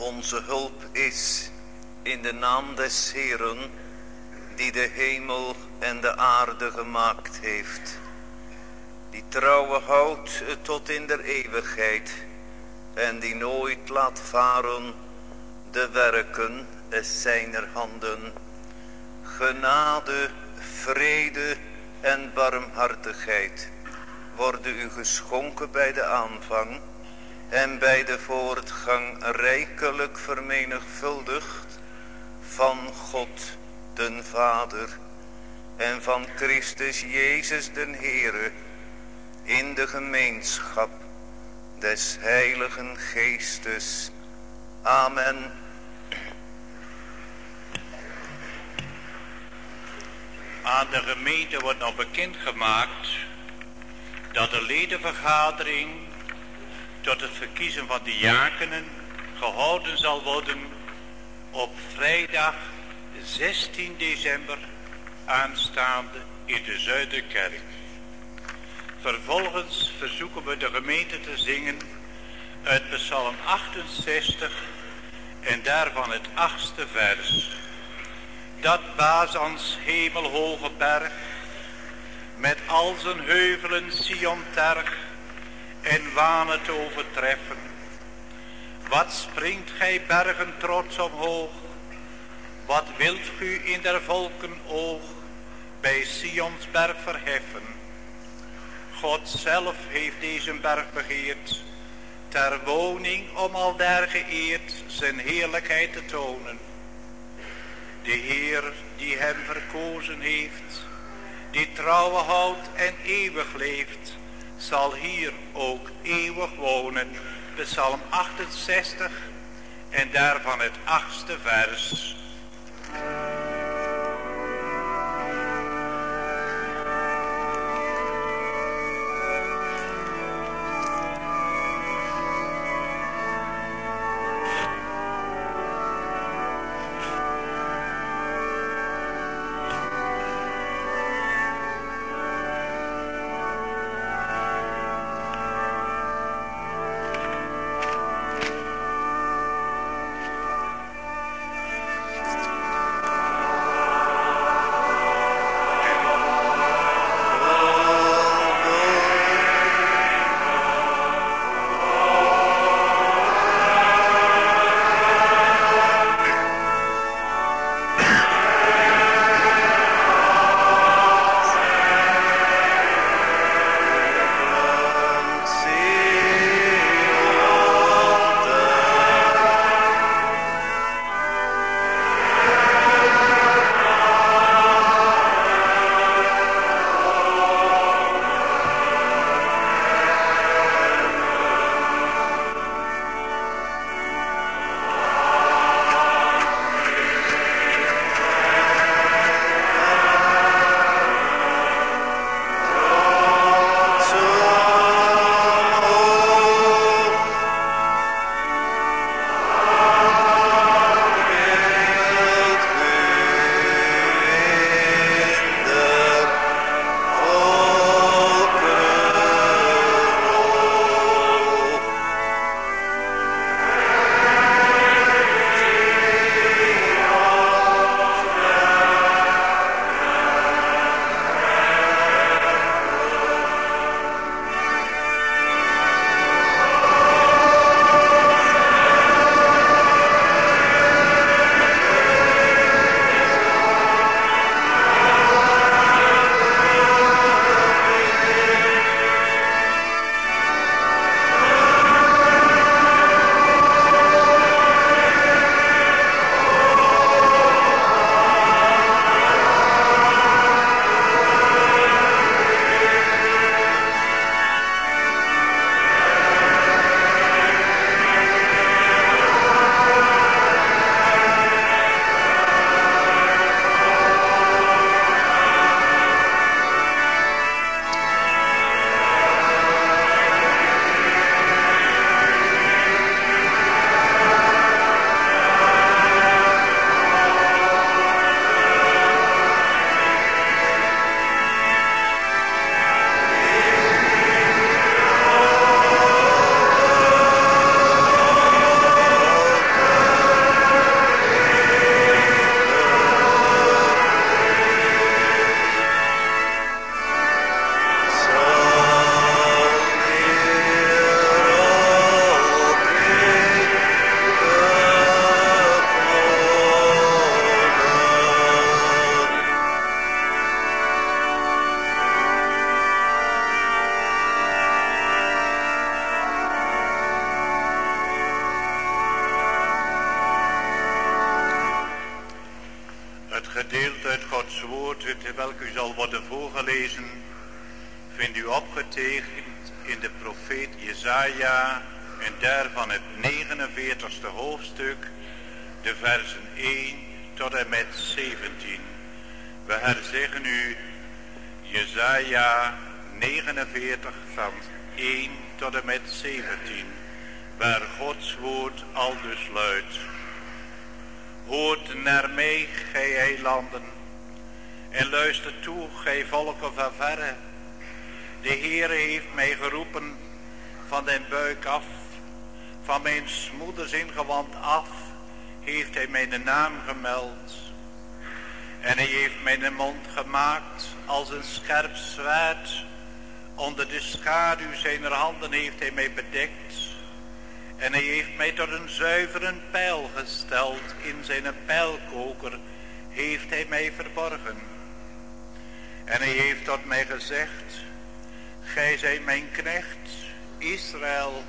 onze hulp is in de naam des Heeren, die de hemel en de aarde gemaakt heeft. Die trouwe houdt tot in der eeuwigheid en die nooit laat varen de werken zijner handen. Genade, vrede en barmhartigheid worden u geschonken bij de aanvang en bij de voortgang rijkelijk vermenigvuldigd van God den Vader en van Christus Jezus den Heere in de gemeenschap des Heiligen Geestes. Amen. Aan de gemeente wordt nog bekendgemaakt dat de ledenvergadering tot het verkiezen van de jakenen gehouden zal worden op vrijdag 16 december aanstaande in de Zuiderkerk. Vervolgens verzoeken we de gemeente te zingen uit Psalm 68 en daarvan het achtste vers. Dat Bazans hemelhoge berg met al zijn heuvelen Sion terg en wanen te overtreffen. Wat springt gij bergen trots omhoog? Wat wilt u in der volken oog bij Sions berg verheffen? God zelf heeft deze berg begeerd, ter woning om al daar geëerd zijn heerlijkheid te tonen. De Heer die hem verkozen heeft, die trouwe houdt en eeuwig leeft, zal hier ook eeuwig wonen. Psalm 68 en daarvan het achtste vers. Volken van verre. De Heere heeft mij geroepen van den buik af, van mijn moeders ingewand af, heeft hij mijn naam gemeld. En hij heeft mijn mond gemaakt als een scherp zwaard. Onder de schaduw zijn handen heeft hij mij bedekt. En hij heeft mij tot een zuivere pijl gesteld. In zijn pijlkoker heeft hij mij verborgen. En hij heeft tot mij gezegd. Gij zijt mijn knecht, Israël,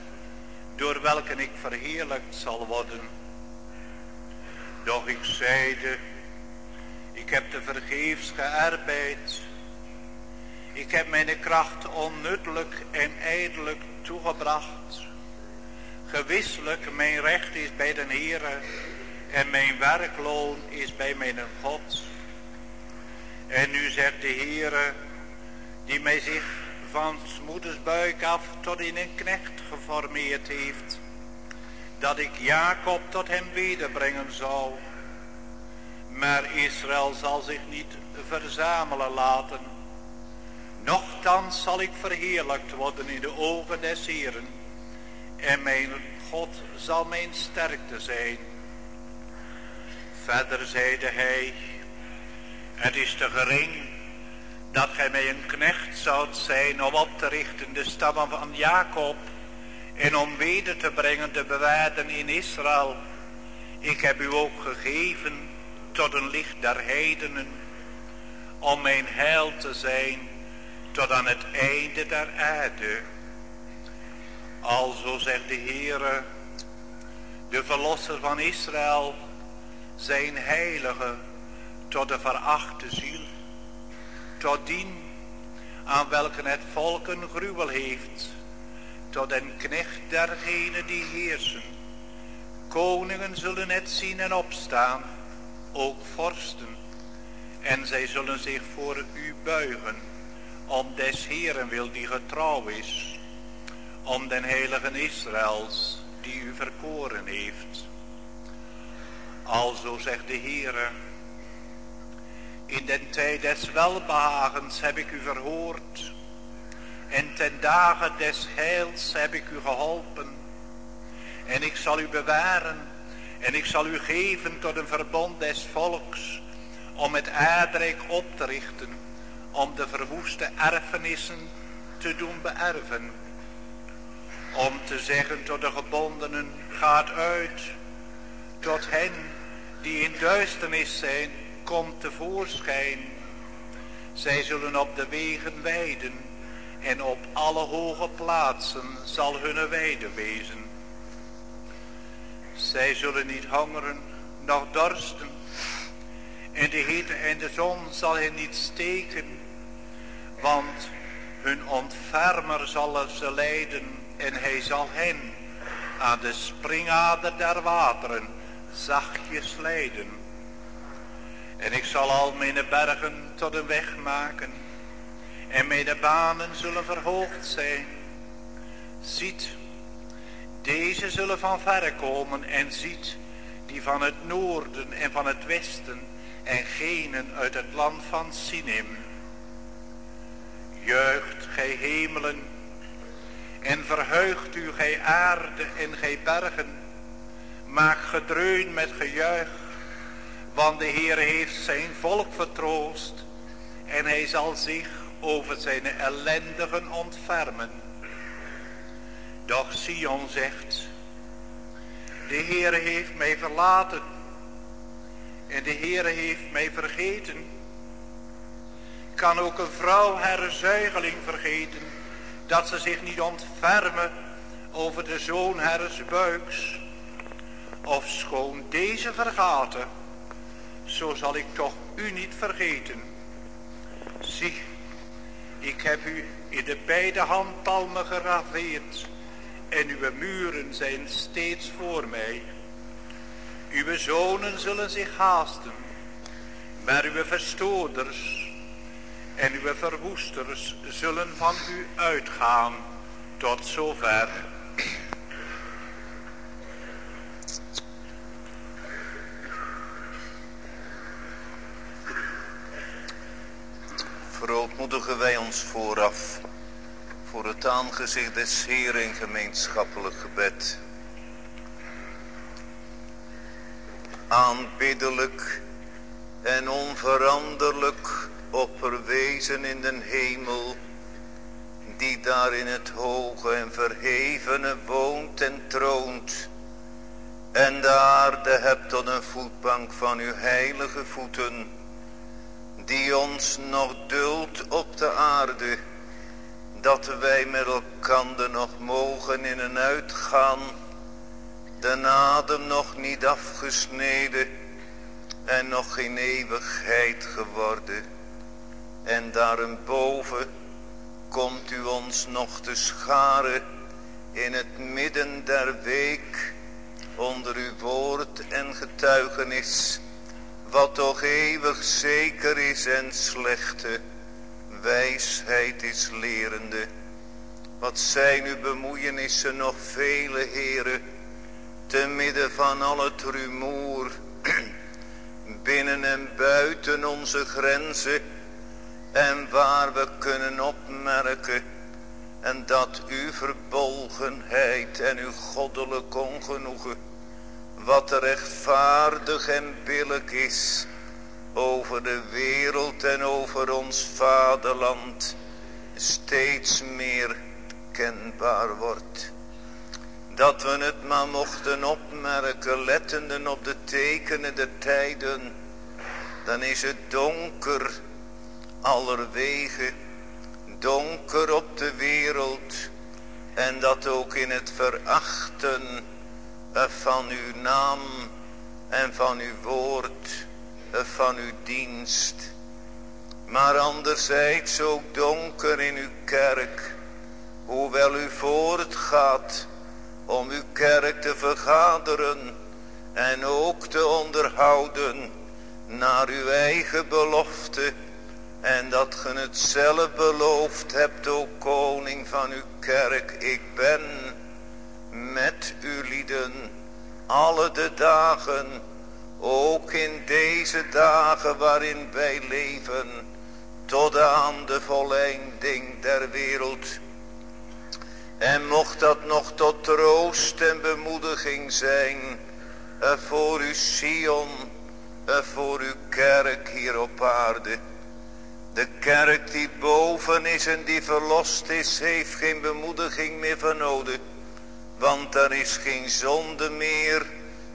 door welke ik verheerlijkt zal worden. Doch ik zeide, ik heb te vergeefs gearbeid. Ik heb mijn kracht onnuttelijk en ijdelijk toegebracht. Gewisselijk, mijn recht is bij den Heere en mijn werkloon is bij mijn God. En nu zegt de Heere, die mij zich van moeders buik af tot in een knecht geformeerd heeft, dat ik Jacob tot hem wederbrengen zou. Maar Israël zal zich niet verzamelen laten. Nochtans zal ik verheerlijkt worden in de ogen des Heren. En mijn God zal mijn sterkte zijn. Verder zeide hij. Het is te gering dat gij mij een knecht zoudt zijn om op te richten de stammen van Jacob. En om weder te brengen de bewaarden in Israël. Ik heb u ook gegeven tot een licht der heidenen, om mijn heil te zijn tot aan het einde der aarde. Alzo zegt de Heere, de verlosser van Israël, zijn heilige tot de verachte ziel, tot dien aan welke het volk een gruwel heeft, tot een knecht dergenen die heersen. Koningen zullen het zien en opstaan, ook vorsten. En zij zullen zich voor u buigen, om des Heeren wil die getrouw is, om den heiligen Israëls die u verkoren heeft. Alzo zegt de Heere, in den tijd des welbehagens heb ik u verhoord, en ten dagen des heils heb ik u geholpen, en ik zal u bewaren en ik zal u geven tot een verbond des volks, om het aardrijk op te richten, om de verwoeste erfenissen te doen beërven. Om te zeggen tot de gebondenen, gaat uit, tot hen die in duisternis zijn, komt tevoorschijn. Zij zullen op de wegen weiden en op alle hoge plaatsen zal hun weide wezen. Zij zullen niet hongeren, noch dorsten. En de hitte en de zon zal hen niet steken. Want hun ontfermer zal ze leiden. En hij zal hen aan de springader der wateren zachtjes leiden. En ik zal al mijn bergen tot een weg maken. En mijn banen zullen verhoogd zijn. Ziet, deze zullen van verre komen en ziet die van het noorden en van het westen en genen uit het land van Sinim. Juicht gij hemelen en verheugt u gij aarde en gij bergen. Maak gedreun met gejuich, want de Heer heeft zijn volk vertroost en hij zal zich over zijn ellendigen ontfermen. Doch Sion zegt, de Heere heeft mij verlaten en de Heere heeft mij vergeten. Kan ook een vrouw haar zuigeling vergeten, dat ze zich niet ontfermen over de zoon haars buiks. Of schoon deze vergaten, zo zal ik toch u niet vergeten. Zie, ik heb u in de beide handpalmen geraveerd en uw muren zijn steeds voor mij. Uw zonen zullen zich haasten, maar uw verstoorders en uw verwoesters zullen van u uitgaan tot zover. Verootmoedigen wij ons vooraf voor het aangezicht des Heer in gemeenschappelijk gebed. Aanbiddelijk en onveranderlijk opperwezen in den hemel, die daar in het hoge en verhevene woont en troont, en de aarde hebt tot een voetbank van uw heilige voeten, die ons nog duldt op de aarde, dat wij met elkander nog mogen in en uitgaan, de adem nog niet afgesneden en nog geen eeuwigheid geworden. En daarboven komt u ons nog te scharen in het midden der week onder uw woord en getuigenis, wat toch eeuwig zeker is en slechte wijsheid is lerende. Wat zijn uw bemoeienissen nog vele heren, te midden van al het rumoer, binnen en buiten onze grenzen, en waar we kunnen opmerken, en dat uw verbolgenheid en uw goddelijk ongenoegen, wat rechtvaardig en billig is, over de wereld en over ons vaderland steeds meer kenbaar wordt. Dat we het maar mochten opmerken, lettenden op de tekenen der tijden, dan is het donker allerwege, donker op de wereld, en dat ook in het verachten van uw naam en van uw woord van uw dienst. Maar anderzijds ook donker in uw kerk. Hoewel u voortgaat om uw kerk te vergaderen en ook te onderhouden naar uw eigen belofte. En dat ge het zelf beloofd hebt, o koning van uw kerk. Ik ben met uw lieden alle de dagen ook in deze dagen waarin wij leven, tot aan de volleinding der wereld. En mocht dat nog tot troost en bemoediging zijn, eh, voor uw Sion, eh, voor uw kerk hier op aarde. De kerk die boven is en die verlost is, heeft geen bemoediging meer van nodig. Want er is geen zonde meer,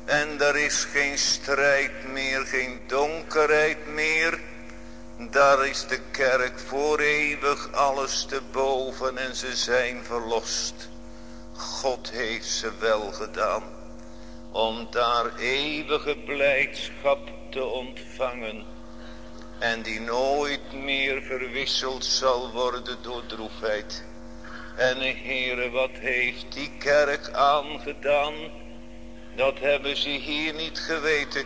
en er is geen strijd meer, geen donkerheid meer. Daar is de kerk voor eeuwig alles te boven en ze zijn verlost. God heeft ze wel gedaan. Om daar eeuwige blijdschap te ontvangen. En die nooit meer verwisseld zal worden door droefheid. En Heere, wat heeft die kerk aangedaan? Dat hebben ze hier niet geweten.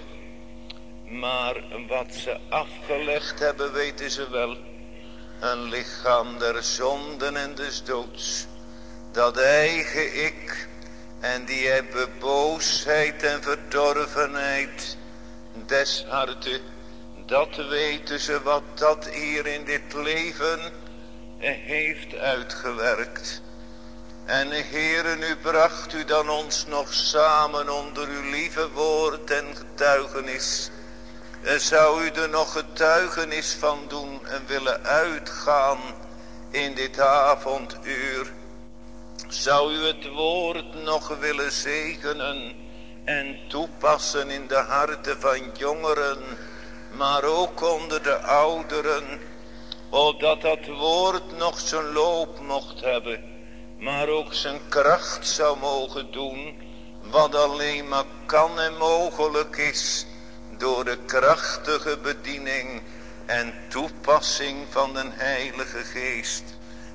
Maar wat ze afgelegd hebben weten ze wel. Een lichaam der zonden en des doods. Dat eigen ik. En die hebben boosheid en verdorvenheid des harte. Dat weten ze wat dat hier in dit leven heeft uitgewerkt. En Heere, nu bracht u dan ons nog samen onder uw lieve woord en getuigenis. En zou u er nog getuigenis van doen en willen uitgaan in dit avonduur. Zou u het woord nog willen zegenen en toepassen in de harten van jongeren, maar ook onder de ouderen, opdat dat woord nog zijn loop mocht hebben maar ook zijn kracht zou mogen doen, wat alleen maar kan en mogelijk is, door de krachtige bediening en toepassing van de Heilige Geest.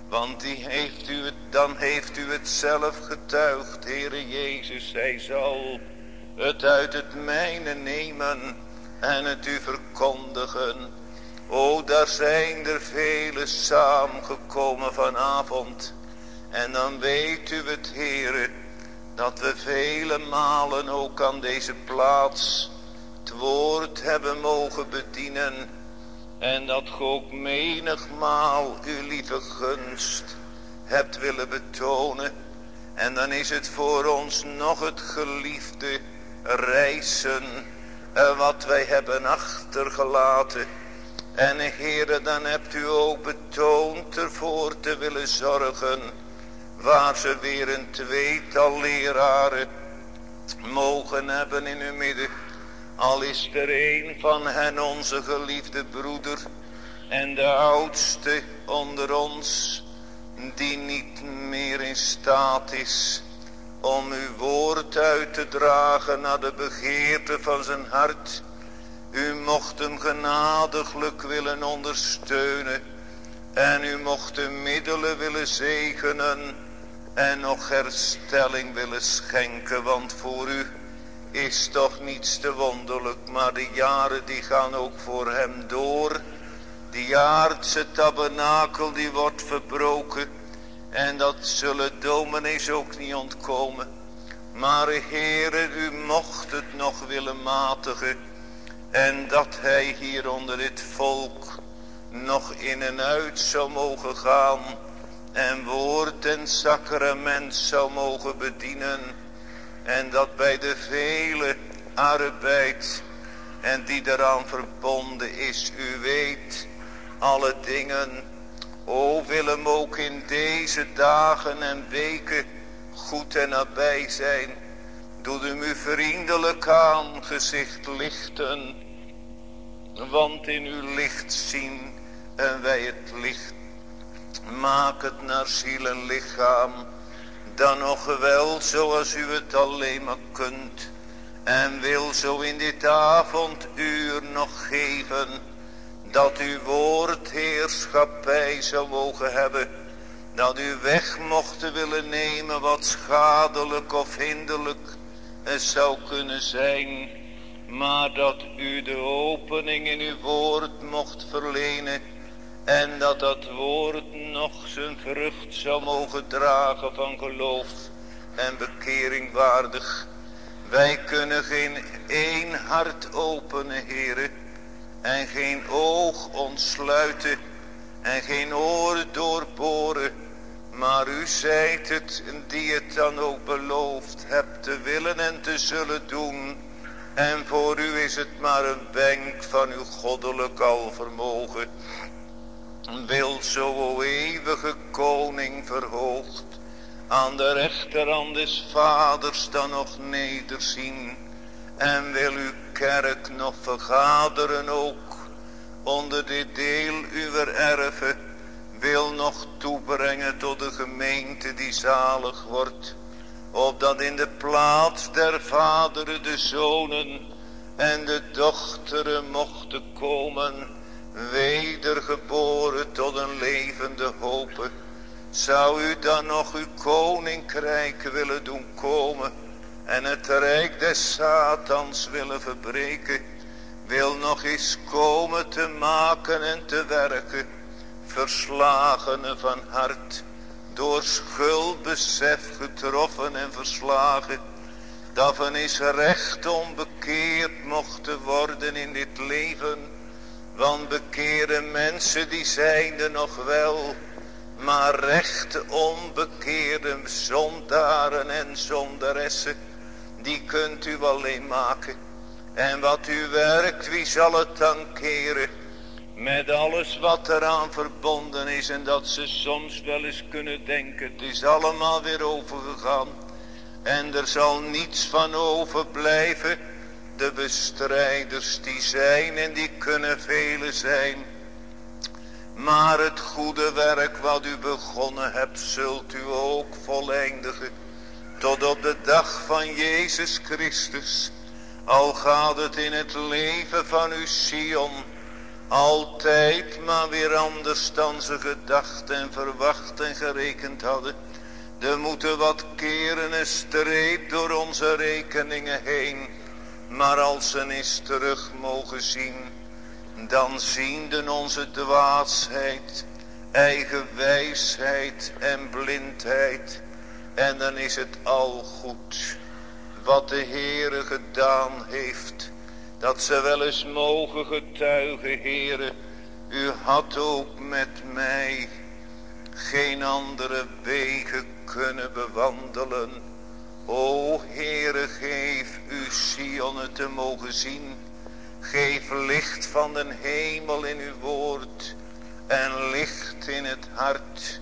Want die heeft u het, dan heeft u het zelf getuigd, Heere Jezus, hij zal het uit het mijne nemen en het u verkondigen. O, daar zijn er vele samengekomen vanavond. En dan weet u het, Heere, dat we vele malen ook aan deze plaats het woord hebben mogen bedienen. En dat ge ook menigmaal uw lieve gunst hebt willen betonen. En dan is het voor ons nog het geliefde reizen eh, wat wij hebben achtergelaten. En heren, dan hebt u ook betoond ervoor te willen zorgen. Waar ze weer een tweetal leraren mogen hebben in uw midden. Al is er een van hen onze geliefde broeder. En de oudste onder ons. Die niet meer in staat is om uw woord uit te dragen naar de begeerte van zijn hart. U mocht hem genadiglijk willen ondersteunen. En u mocht de middelen willen zegenen. En nog herstelling willen schenken. Want voor u is toch niets te wonderlijk. Maar de jaren die gaan ook voor hem door. Die aardse tabernakel die wordt verbroken. En dat zullen dominees ook niet ontkomen. Maar Heere, u mocht het nog willen matigen. En dat hij hier onder dit volk nog in en uit zou mogen gaan. En woord en sacrament zou mogen bedienen. En dat bij de vele arbeid en die eraan verbonden is. U weet alle dingen O, wil hem ook in deze dagen en weken goed en nabij zijn. Doe hem u vriendelijk aangezicht lichten. Want in uw licht zien en wij het licht. Maak het naar ziel en lichaam. Dan nog wel zoals u het alleen maar kunt. En wil zo in dit avonduur nog geven dat uw woord heerschappij zou mogen hebben. Dat u weg mocht willen nemen wat schadelijk of hinderlijk zou kunnen zijn. Maar dat u de opening in uw woord mocht verlenen. En dat dat woord nog zijn vrucht zou mogen dragen van geloof en bekering waardig. Wij kunnen geen één hart openen, heren en geen oog ontsluiten en geen oren doorboren. Maar u zijt het die het dan ook beloofd hebt te willen en te zullen doen. En voor u is het maar een wenk van uw goddelijk alvermogen. Wil zo, o eeuwige koning verhoogd, aan de rechterhand des vaders dan nog nederzien. En wil uw kerk nog vergaderen ook onder dit deel uw erven wil nog toebrengen tot de gemeente die zalig wordt. Opdat in de plaats der vaderen de zonen en de dochteren mochten komen. Wedergeboren tot een levende hoop. Zou u dan nog uw koninkrijk willen doen komen en het rijk des Satans willen verbreken. Wil nog eens komen te maken en te werken. Verslagenen van hart. Door schuldbesef getroffen en verslagen. Dat van is recht onbekeerd mochten worden in dit leven. Want bekeerde mensen die zijn er nog wel. Maar recht onbekeerde zondaren en zondaressen die kunt u alleen maken. En wat u werkt, wie zal het dan keren? Met alles wat eraan verbonden is en dat ze soms wel eens kunnen denken, het is allemaal weer overgegaan. En er zal niets van overblijven. De bestrijders die zijn en die kunnen vele zijn. Maar het goede werk wat u begonnen hebt, zult u ook voleindigen tot op de dag van Jezus Christus. Al gaat het in het leven van uw Sion altijd maar weer anders dan ze gedacht en verwacht en gerekend hadden. Er moeten wat keren een streep door onze rekeningen heen. Maar als ze eens terug mogen zien, dan zien onze dwaasheid, eigen wijsheid en blindheid. En dan is het al goed wat de Heere gedaan heeft. Dat ze wel eens mogen getuigen, Heere. U had ook met mij geen andere wegen kunnen bewandelen. O Heere, geef u Sion te mogen zien. Geef licht van den hemel in uw woord. En licht in het hart.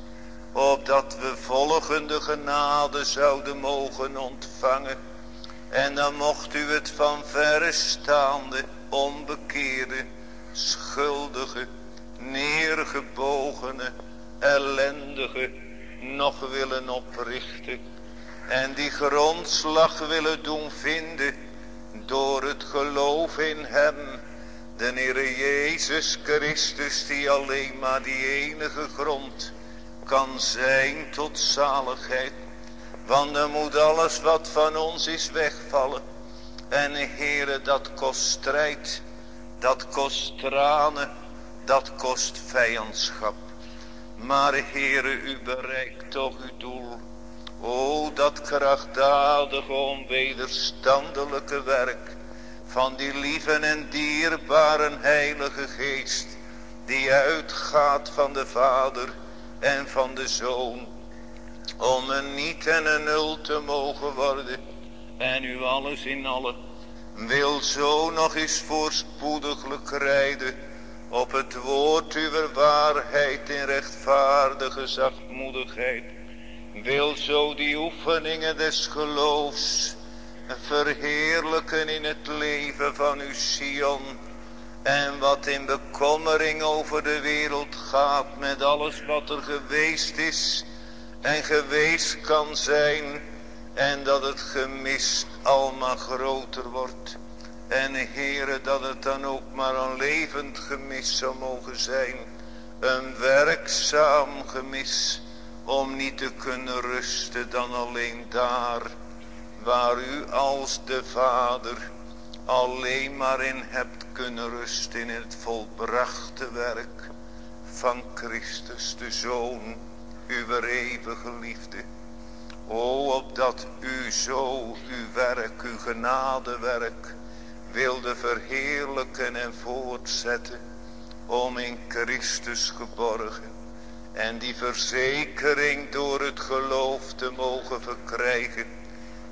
Opdat we volgende genade zouden mogen ontvangen en dan mocht u het van verre staande, onbekeerde, schuldige, neergebogene, ellendige nog willen oprichten. En die grondslag willen doen vinden door het geloof in hem. De Heer Jezus Christus die alleen maar die enige grond kan zijn tot zaligheid. Want dan moet alles wat van ons is wegvallen. En Heere, dat kost strijd. Dat kost tranen. Dat kost vijandschap. Maar Heere, u bereikt toch uw doel. O, dat krachtdadige, onwederstandelijke werk. Van die lieve en dierbare heilige geest. Die uitgaat van de Vader en van de Zoon om een niet en een nul te mogen worden. En u alles in alle wil zo nog eens voorspoediglijk rijden op het woord uw waarheid in rechtvaardige zachtmoedigheid. Wil zo die oefeningen des geloofs verheerlijken in het leven van uw Sion. En wat in bekommering over de wereld gaat met alles wat er geweest is en geweest kan zijn en dat het gemis almaar groter wordt. En Heere, dat het dan ook maar een levend gemis zou mogen zijn. Een werkzaam gemis om niet te kunnen rusten dan alleen daar waar u als de Vader alleen maar in hebt kunnen rusten in het volbrachte werk van Christus de Zoon uw eeuwige liefde. O, opdat u zo uw werk, uw genadewerk, wilde verheerlijken en voortzetten, om in Christus geborgen, en die verzekering door het geloof te mogen verkrijgen,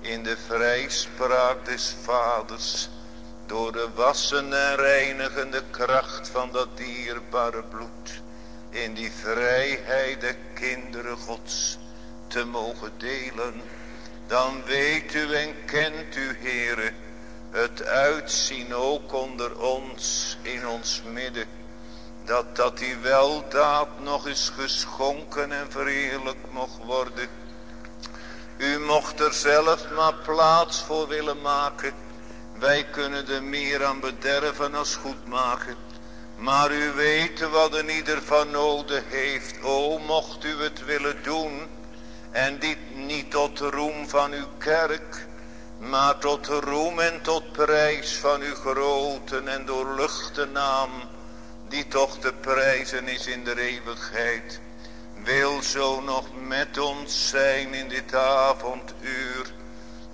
in de vrijspraak des Vaders, door de wassen en reinigende kracht van dat dierbare bloed, in die vrijheid der kinderen gods te mogen delen. Dan weet u en kent u Heere het uitzien ook onder ons in ons midden. Dat dat die weldaad nog eens geschonken en verheerlijk mocht worden. U mocht er zelf maar plaats voor willen maken. Wij kunnen er meer aan bederven als goed maken. Maar u weet wat een ieder van nodig heeft. O, mocht u het willen doen. En dit niet tot roem van uw kerk. Maar tot roem en tot prijs van uw grote en doorluchte naam. Die toch te prijzen is in de eeuwigheid. Wil zo nog met ons zijn in dit avonduur.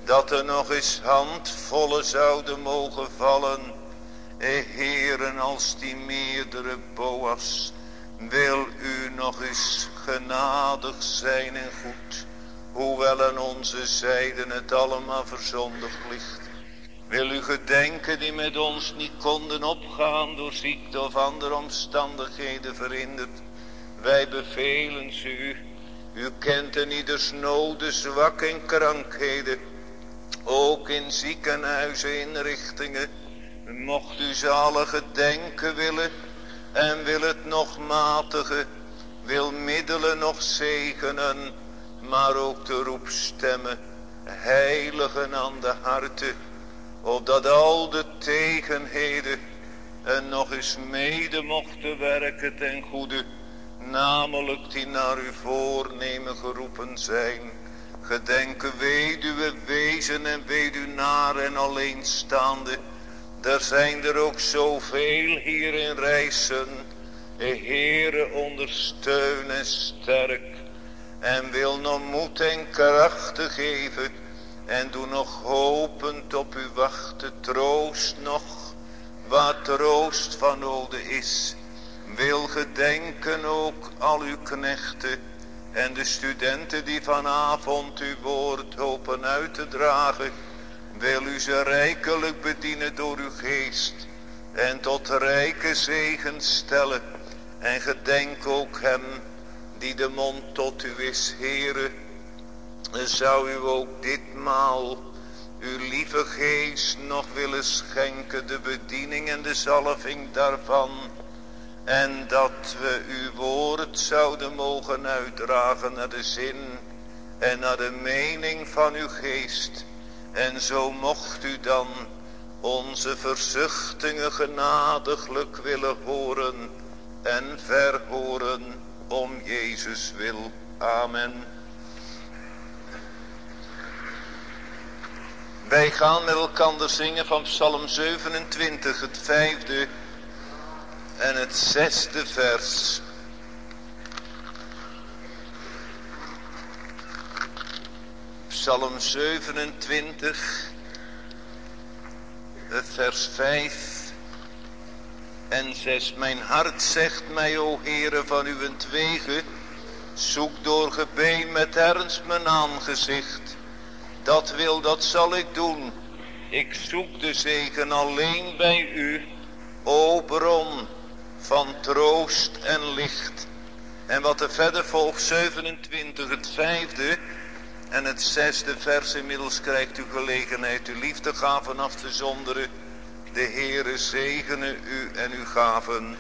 Dat er nog eens handvolle zouden mogen vallen Heren, als die meerdere Boas, wil u nog eens genadig zijn en goed, hoewel aan onze zijde het allemaal verzondigd ligt. Wil u gedenken die met ons niet konden opgaan door ziekte of andere omstandigheden verhinderd. Wij bevelen ze u. U kent in ieders noden, zwak en krankheden. Ook in ziekenhuizen, inrichtingen Mocht u zalige denken willen en wil het nog matigen, wil middelen nog zegenen, maar ook de roepstemmen, heiligen aan de harten. opdat al de tegenheden en nog eens mede mochten werken ten goede, namelijk die naar uw voornemen geroepen zijn. Gedenken weduwe, wezen en weduwnaar en alleenstaande. Er zijn er ook zoveel hier in Rijssen. Heere ondersteun en sterk. En wil nog moed en krachten geven. En doe nog hopend op uw wachten troost nog waar troost van nodig is. Wil gedenken ook al uw knechten en de studenten die vanavond uw woord hopen uit te dragen. Wil u ze rijkelijk bedienen door uw geest en tot rijke zegen stellen. En gedenk ook hem die de mond tot u is, heren. Zou u ook ditmaal uw lieve geest nog willen schenken, de bediening en de zalving daarvan. En dat we uw woord zouden mogen uitdragen naar de zin en naar de mening van uw geest. En zo mocht u dan onze verzuchtingen genadiglijk willen horen en verhoren om Jezus wil. Amen. Wij gaan met elkaar zingen van Psalm 27, het vijfde en het zesde vers. Psalm 27, het vers 5 en 6. Mijn hart zegt mij, o Heere, van uw zoek door gebeen met ernst mijn aangezicht dat wil, dat zal ik doen. Ik zoek de zegen alleen bij u, o bron van troost en licht. En wat er verder volgt, 27, het vijfde en het zesde vers. Inmiddels krijgt u gelegenheid uw liefdegaven af te zonderen. De Heere zegene u en uw gaven.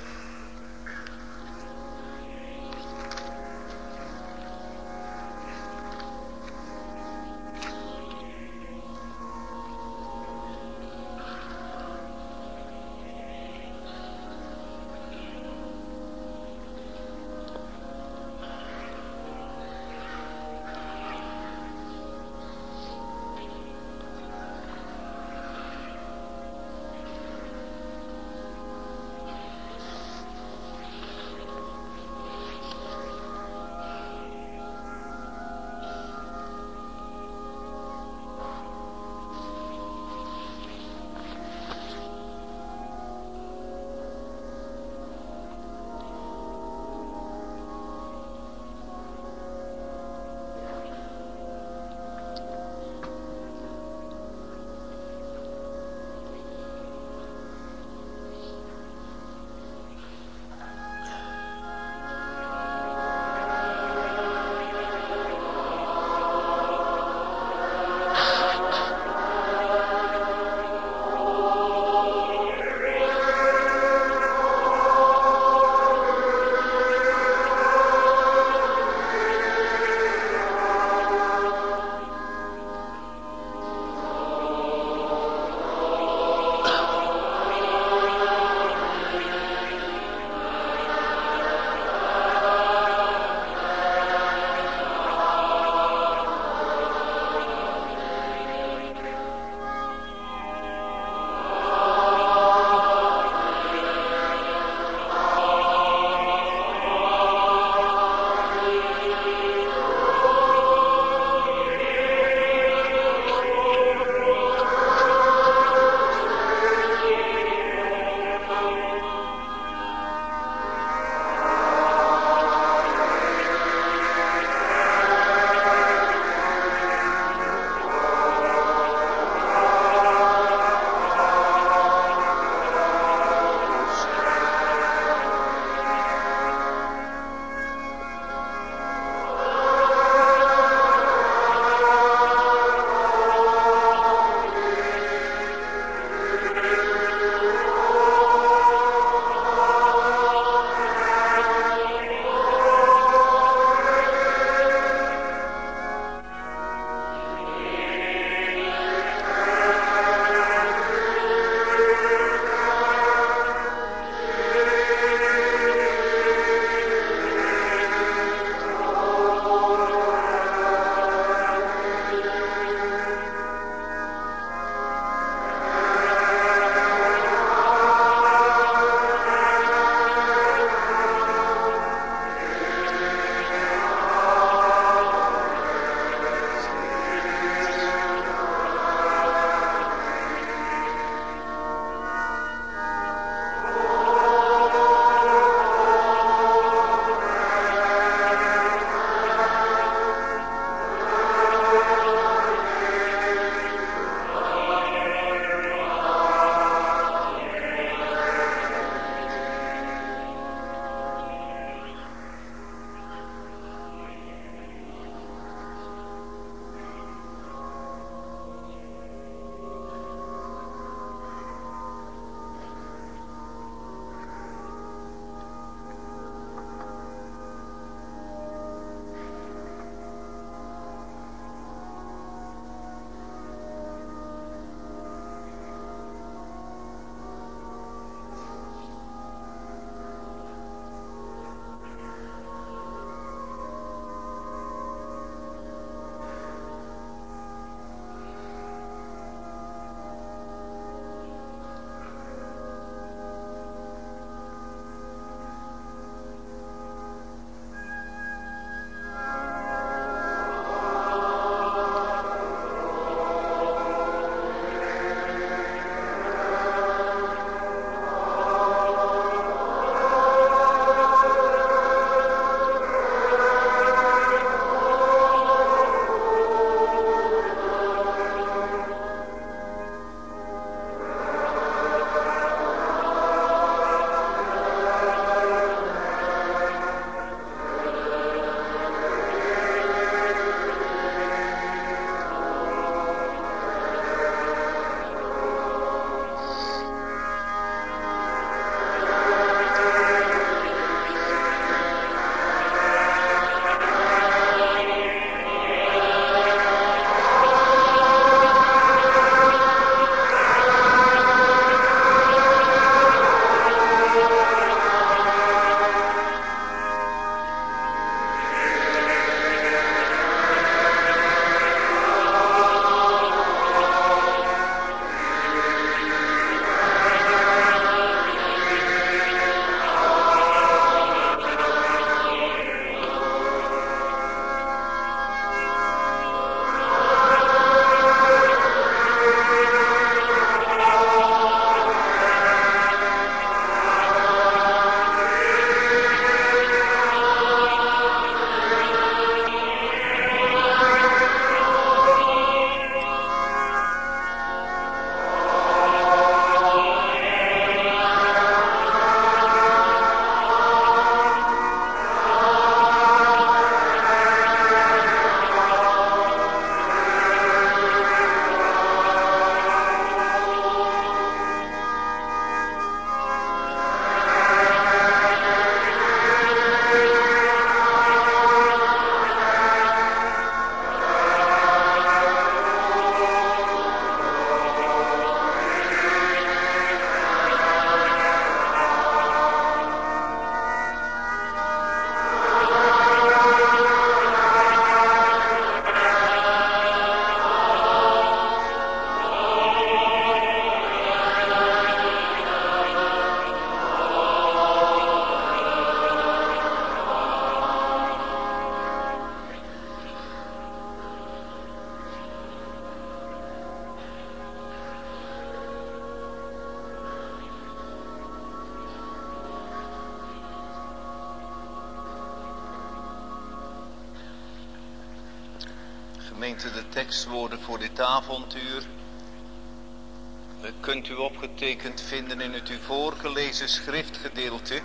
Schriftgedeelte.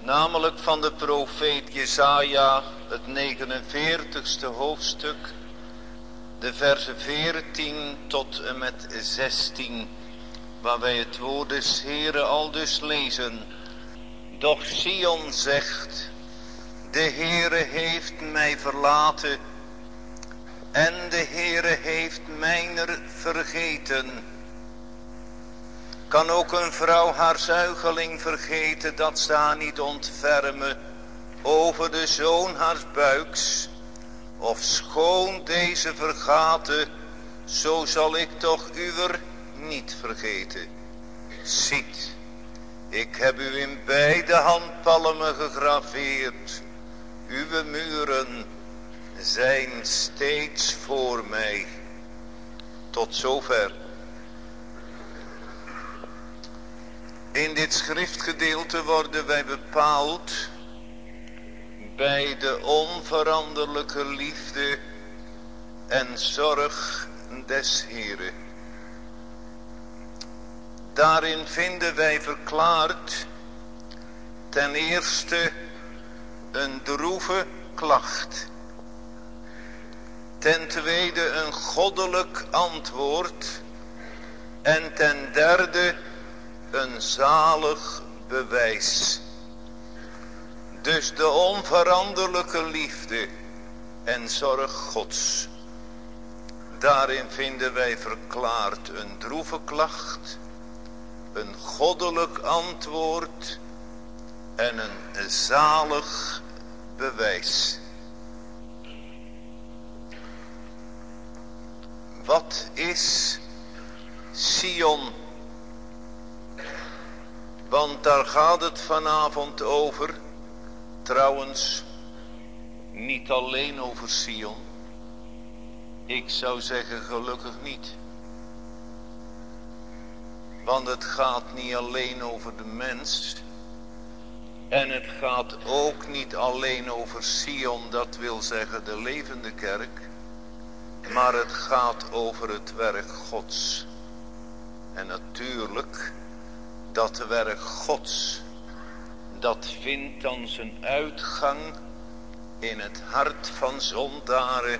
Namelijk van de profeet Jesaja, het 49ste hoofdstuk. De versen 14 tot en met 16. Waar wij het woord des Heren al dus lezen. Doch Sion zegt, de Heere heeft mij verlaten en de Heere heeft mijner vergeten. Kan ook een vrouw haar zuigeling vergeten dat ze haar niet ontfermen over de zoon haar buiks? Of schoon deze vergaten, zo zal ik toch uwer niet vergeten. Ziet, ik heb u in beide handpalmen gegraveerd, uw muren zijn steeds voor mij. Tot zover. In dit schriftgedeelte worden wij bepaald bij de onveranderlijke liefde en zorg des Heren. Daarin vinden wij verklaard ten eerste een droeve klacht. Ten tweede een goddelijk antwoord. En ten derde een zalig bewijs. Dus de onveranderlijke liefde en zorg Gods. Daarin vinden wij verklaard een droeve klacht, een goddelijk antwoord en een zalig bewijs. Wat is Sion? Want daar gaat het vanavond over. Trouwens, niet alleen over Sion. Ik zou zeggen gelukkig niet. Want het gaat niet alleen over de mens. En het gaat ook niet alleen over Sion, dat wil zeggen de levende kerk. Maar het gaat over het werk Gods. En natuurlijk, dat werk Gods, dat vindt dan zijn uitgang in het hart van zondaren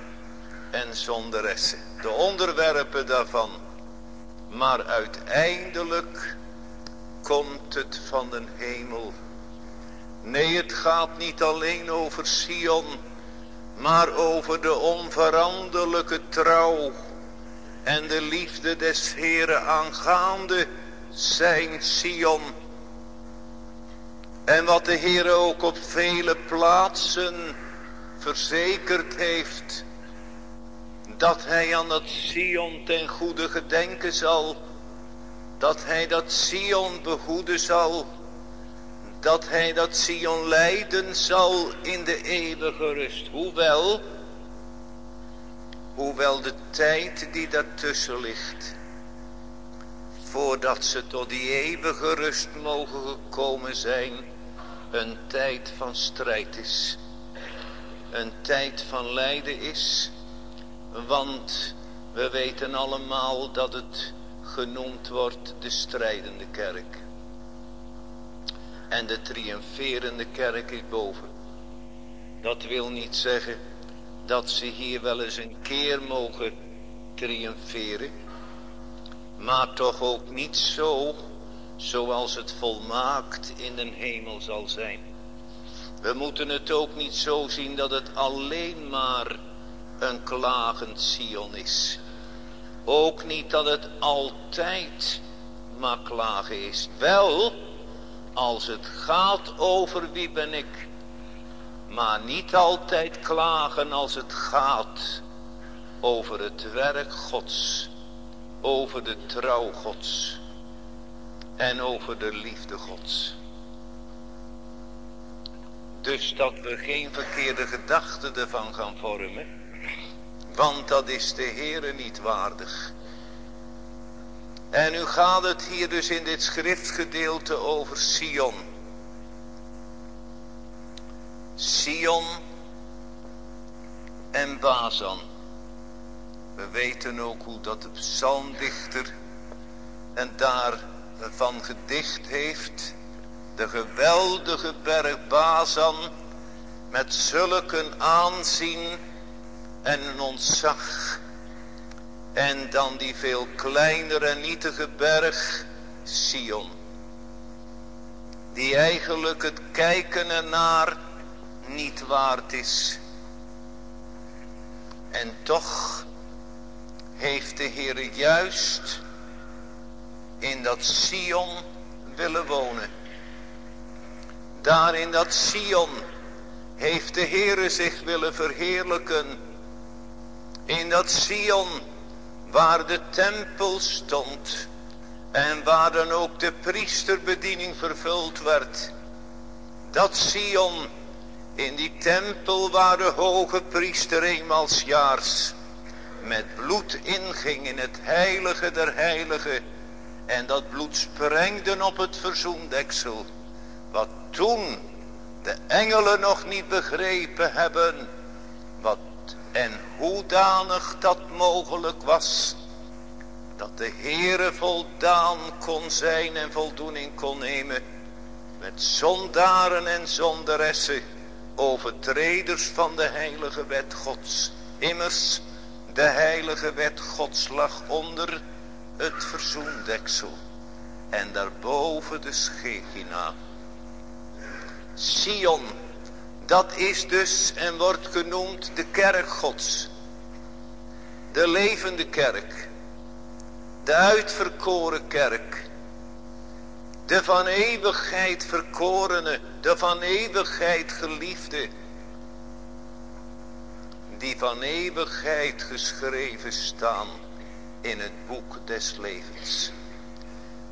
en zonderessen. De onderwerpen daarvan. Maar uiteindelijk komt het van de hemel. Nee, het gaat niet alleen over Sion maar over de onveranderlijke trouw en de liefde des Heren aangaande zijn Sion. En wat de Heer ook op vele plaatsen verzekerd heeft, dat hij aan dat Sion ten goede gedenken zal, dat hij dat Sion behoeden zal, dat hij dat Sion leiden zal in de eeuwige rust. Hoewel, hoewel de tijd die daartussen ligt, voordat ze tot die eeuwige rust mogen gekomen zijn, een tijd van strijd is. Een tijd van lijden is, want we weten allemaal dat het genoemd wordt de strijdende kerk en de triomferende kerk is boven. Dat wil niet zeggen dat ze hier wel eens een keer mogen triomferen. Maar toch ook niet zo zoals het volmaakt in den hemel zal zijn. We moeten het ook niet zo zien dat het alleen maar een klagend Sion is. Ook niet dat het altijd maar klagen is. Wel als het gaat over wie ben ik. Maar niet altijd klagen als het gaat over het werk Gods. Over de trouw Gods. En over de liefde Gods. Dus dat we geen verkeerde gedachten ervan gaan vormen. Want dat is de Heere niet waardig. En nu gaat het hier dus in dit schriftgedeelte over Sion. Sion en Bazan. We weten ook hoe dat de psalmdichter en daarvan gedicht heeft. De geweldige berg Bazan met zulke aanzien en een ontzag. En dan die veel kleinere en nietige berg Sion. Die eigenlijk het kijken ernaar niet waard is. En toch heeft de Heer juist in dat Sion willen wonen. Daar in dat Sion heeft de Heere zich willen verheerlijken. In dat Sion waar de tempel stond en waar dan ook de priesterbediening vervuld werd. Dat Sion in die tempel waar de hoge priester eenmaals jaars met bloed inging in het heilige der heiligen. En dat bloed sprengde op het verzoendeksel. Wat toen de engelen nog niet begrepen hebben. Wat en hoedanig dat mogelijk was. Dat de Heere voldaan kon zijn en voldoening kon nemen. Met zondaren en zonderessen. Overtreders van de heilige wet gods. Immers de heilige wet gods lag onder het verzoendeksel. En daarboven de schegina. Sion, dat is dus en wordt genoemd de kerk gods. De levende kerk. De uitverkoren kerk. De van eeuwigheid verkorene, de van eeuwigheid geliefde die van eeuwigheid geschreven staan in het boek des levens.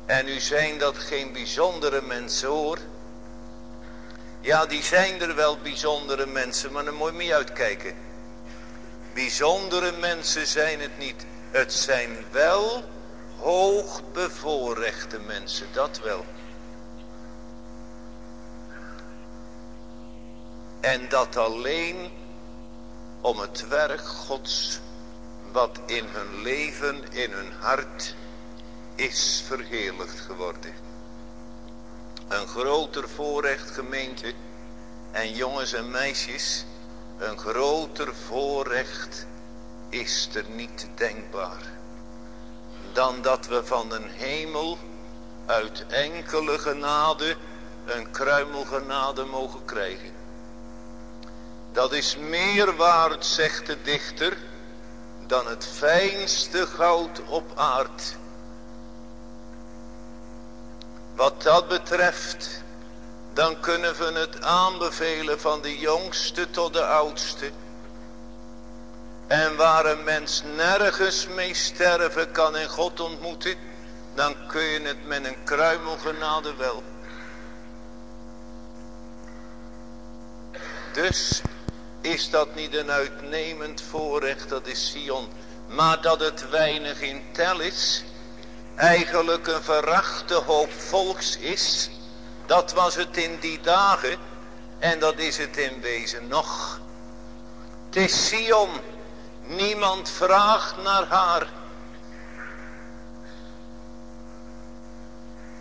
En nu zijn dat geen bijzondere mensen hoor. Ja, die zijn er wel bijzondere mensen, maar dan moet je mee uitkijken. Bijzondere mensen zijn het niet. Het zijn wel hoogbevoorrechte mensen, dat wel. En dat alleen om het werk gods wat in hun leven, in hun hart is verheerlijkt geworden. Een groter voorrecht gemeente en jongens en meisjes, een groter voorrecht is er niet denkbaar. Dan dat we van de hemel uit enkele genade een kruimelgenade mogen krijgen. Dat is meer waard, zegt de dichter, dan het fijnste goud op aard. Wat dat betreft, dan kunnen we het aanbevelen van de jongste tot de oudste. En waar een mens nergens mee sterven kan en God ontmoeten, dan kun je het met een kruimelgenade wel. Dus is dat niet een uitnemend voorrecht, dat is Sion. Maar dat het weinig in tel is. Eigenlijk een verachte hoop volks is. Dat was het in die dagen. En dat is het in wezen nog. Het is Sion. Niemand vraagt naar haar.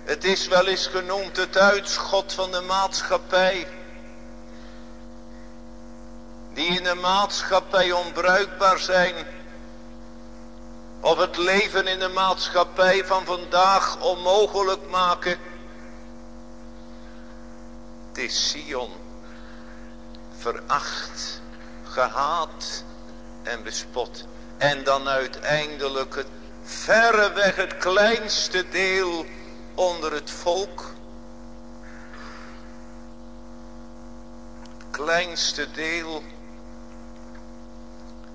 Het is wel eens genoemd het uitschot van de maatschappij die in de maatschappij onbruikbaar zijn. Of het leven in de maatschappij van vandaag onmogelijk maken. Het is Sion. Veracht, gehaat en bespot. En dan uiteindelijk het verreweg het kleinste deel onder het volk. Het kleinste deel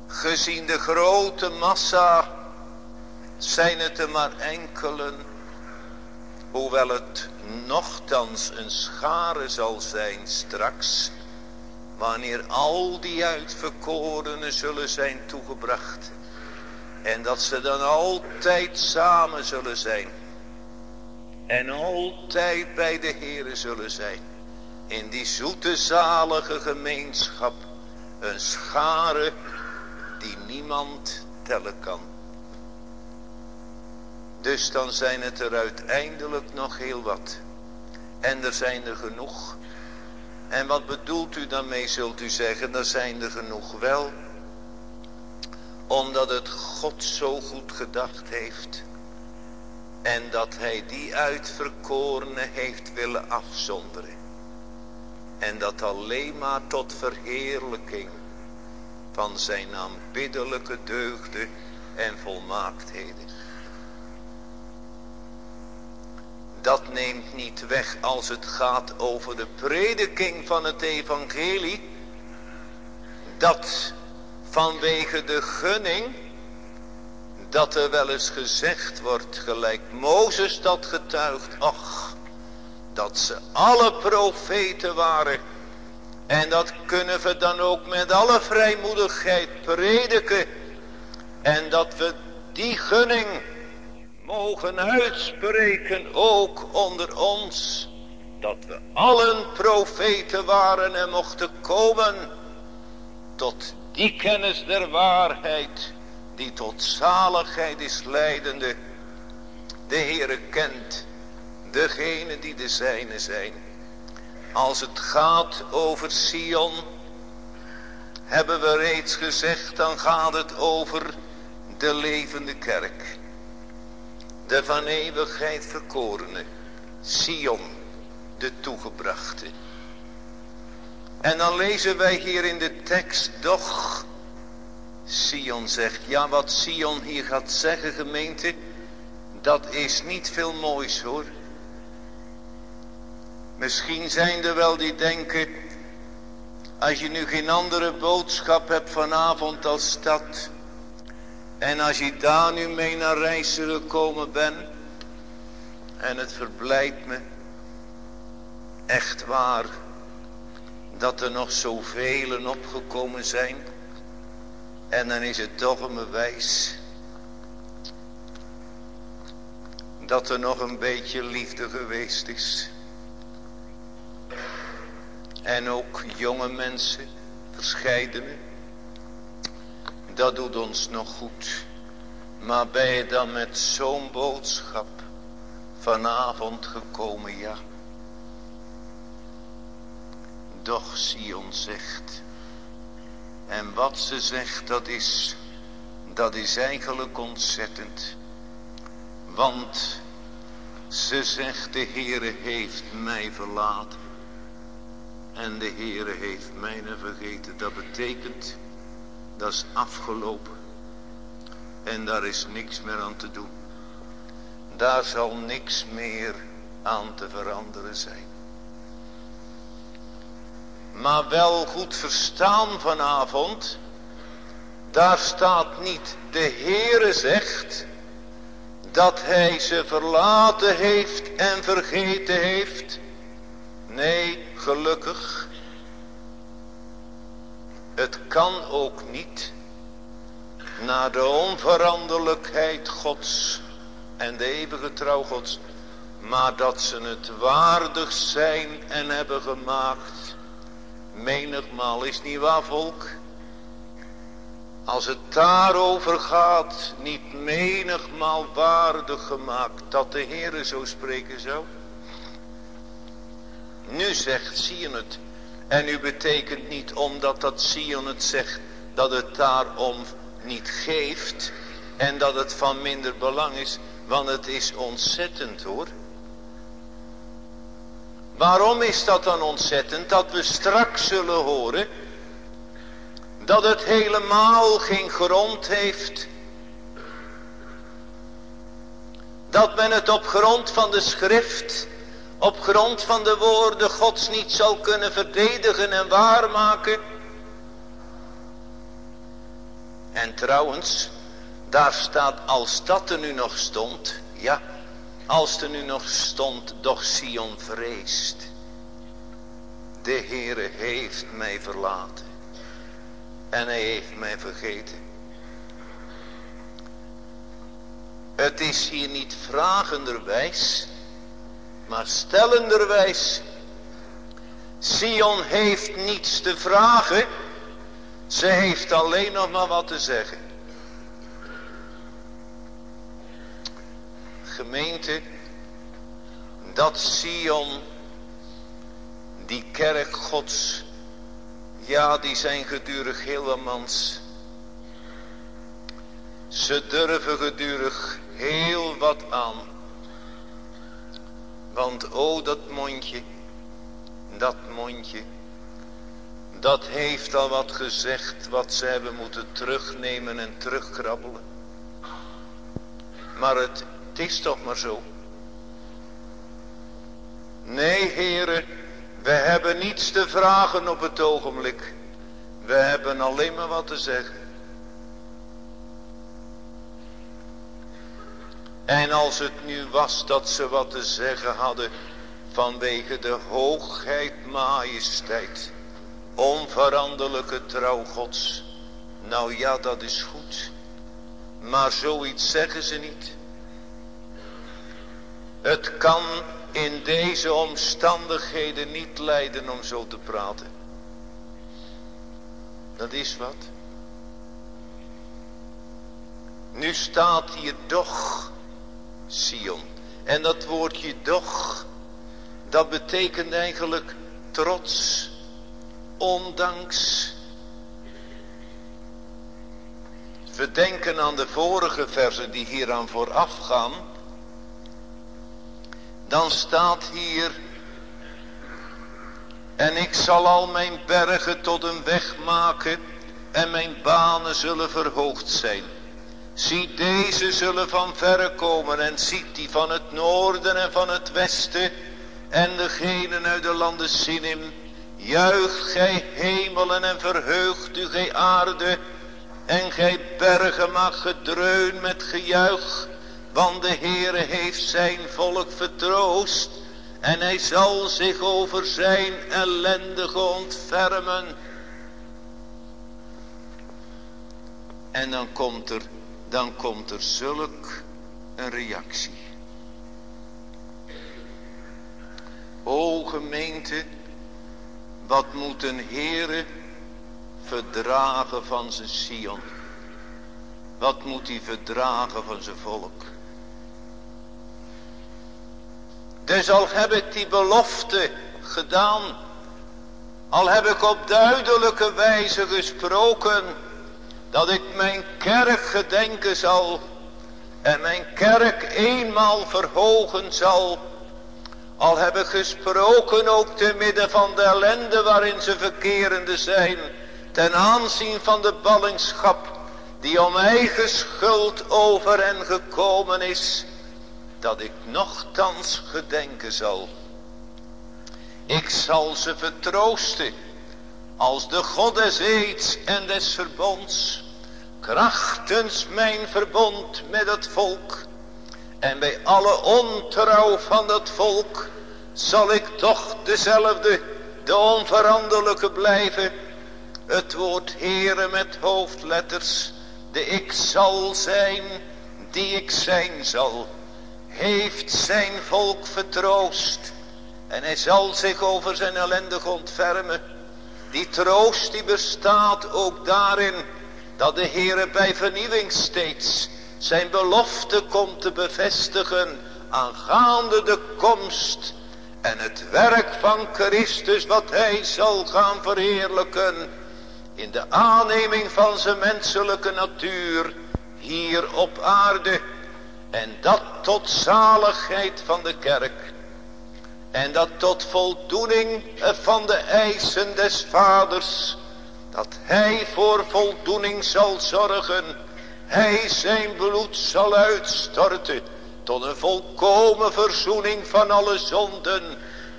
Gezien de grote massa zijn het er maar enkelen. Hoewel het nochtans een schare zal zijn straks. Wanneer al die uitverkorenen zullen zijn toegebracht. En dat ze dan altijd samen zullen zijn. En altijd bij de Here zullen zijn. In die zoete zalige gemeenschap. Een schare die niemand tellen kan. Dus dan zijn het er uiteindelijk nog heel wat. En er zijn er genoeg. En wat bedoelt u daarmee zult u zeggen, er zijn er genoeg wel. Omdat het God zo goed gedacht heeft. En dat hij die uitverkorene heeft willen afzonderen. En dat alleen maar tot verheerlijking van zijn aanbiddelijke deugden en volmaaktheden. Dat neemt niet weg als het gaat over de prediking van het evangelie. Dat vanwege de gunning dat er wel eens gezegd wordt, gelijk Mozes dat getuigt, ach, dat ze alle profeten waren. En dat kunnen we dan ook met alle vrijmoedigheid prediken. En dat we die gunning mogen uitspreken ook onder ons. Dat we allen profeten waren en mochten komen tot die kennis der waarheid die tot zaligheid is leidende. De Heere kent degene die de zijne zijn. Als het gaat over Sion, hebben we reeds gezegd, dan gaat het over de levende kerk. De van eeuwigheid verkorene, Sion, de toegebrachte. En dan lezen wij hier in de tekst, doch Sion zegt, ja wat Sion hier gaat zeggen gemeente, dat is niet veel moois hoor. Misschien zijn er wel die denken, als je nu geen andere boodschap hebt vanavond als stad. En als je daar nu mee naar reizen gekomen bent. En het verblijdt me. Echt waar. Dat er nog zoveel opgekomen zijn. En dan is het toch een bewijs. Dat er nog een beetje liefde geweest is. En ook jonge mensen, verscheidene. Dat doet ons nog goed. Maar ben je dan met zo'n boodschap vanavond gekomen, ja. Doch Sion zegt. En wat ze zegt, dat is, dat is eigenlijk ontzettend. Want ze zegt, de Heere heeft mij verlaten. En de Heere heeft mij vergeten. Dat betekent, dat is afgelopen. En daar is niks meer aan te doen. Daar zal niks meer aan te veranderen zijn. Maar wel goed verstaan vanavond. Daar staat niet de Heere zegt dat hij ze verlaten heeft en vergeten heeft. Nee, gelukkig. Het kan ook niet naar de onveranderlijkheid Gods en de eeuwige trouw Gods. Maar dat ze het waardig zijn en hebben gemaakt. Menigmaal is niet waar volk. Als het daarover gaat, niet menigmaal waardig gemaakt dat de Heere zo spreken zou. Nu zegt Sion het. En nu betekent niet omdat dat Sion het zegt dat het daarom niet geeft. En dat het van minder belang is. Want het is ontzettend hoor. Waarom is dat dan ontzettend? Dat we straks zullen horen. Dat het helemaal geen grond heeft. Dat men het op grond van de schrift op grond van de woorden gods niet zal kunnen verdedigen en waarmaken. En trouwens, daar staat als dat er nu nog stond, ja, als er nu nog stond, doch Sion vreest. De Heere heeft mij verlaten en hij heeft mij vergeten. Het is hier niet vragenderwijs, maar stellenderwijs, Sion heeft niets te vragen, ze heeft alleen nog maar wat te zeggen. Gemeente, dat Sion, die kerk gods, ja die zijn gedurig hellemans. Ze durven gedurig heel wat aan. Want o dat mondje, dat mondje, dat heeft al wat gezegd wat ze hebben moeten terugnemen en terugkrabbelen. Maar het, het is toch maar zo. Nee heren, we hebben niets te vragen op het ogenblik. We hebben alleen maar wat te zeggen. En als het nu was dat ze wat te zeggen hadden vanwege de hoogheid, majesteit, onveranderlijke trouw gods. Nou ja, dat is goed. Maar zoiets zeggen ze niet. Het kan in deze omstandigheden niet leiden om zo te praten. Dat is wat. Nu staat hier doch Sion. En dat woordje doch, dat betekent eigenlijk trots, ondanks. We denken aan de vorige versen die hieraan vooraf gaan. Dan staat hier, en ik zal al mijn bergen tot een weg maken en mijn banen zullen verhoogd zijn. Zie deze zullen van verre komen en ziet die van het noorden en van het westen en degenen uit de landen Sinim. Juicht gij hemelen en verheugt u gij aarde en gij bergen mag gedreun met gejuich. Want de Heere heeft zijn volk vertroost en hij zal zich over zijn ellendige ontfermen. En dan komt er dan komt er zulk een reactie. O gemeente, wat moet een Heere verdragen van zijn Sion? Wat moet hij verdragen van zijn volk? Dus al heb ik die belofte gedaan, al heb ik op duidelijke wijze gesproken dat ik mijn kerk gedenken zal en mijn kerk eenmaal verhogen zal. Al heb ik gesproken ook te midden van de ellende waarin ze verkerende zijn. Ten aanzien van de ballingschap die om eigen schuld over hen gekomen is. Dat ik nogthans gedenken zal. Ik zal ze vertroosten als de God des eeds en des verbonds, krachtens mijn verbond met het volk, en bij alle ontrouw van dat volk, zal ik toch dezelfde, de onveranderlijke blijven, het woord Heere met hoofdletters, de ik zal zijn, die ik zijn zal, heeft zijn volk vertroost, en hij zal zich over zijn ellendig ontfermen, die troost die bestaat ook daarin dat de Heere bij vernieuwing steeds zijn belofte komt te bevestigen aangaande de komst en het werk van Christus wat hij zal gaan verheerlijken in de aanneming van zijn menselijke natuur hier op aarde en dat tot zaligheid van de kerk. En dat tot voldoening van de eisen des vaders. Dat hij voor voldoening zal zorgen. Hij zijn bloed zal uitstorten. Tot een volkomen verzoening van alle zonden.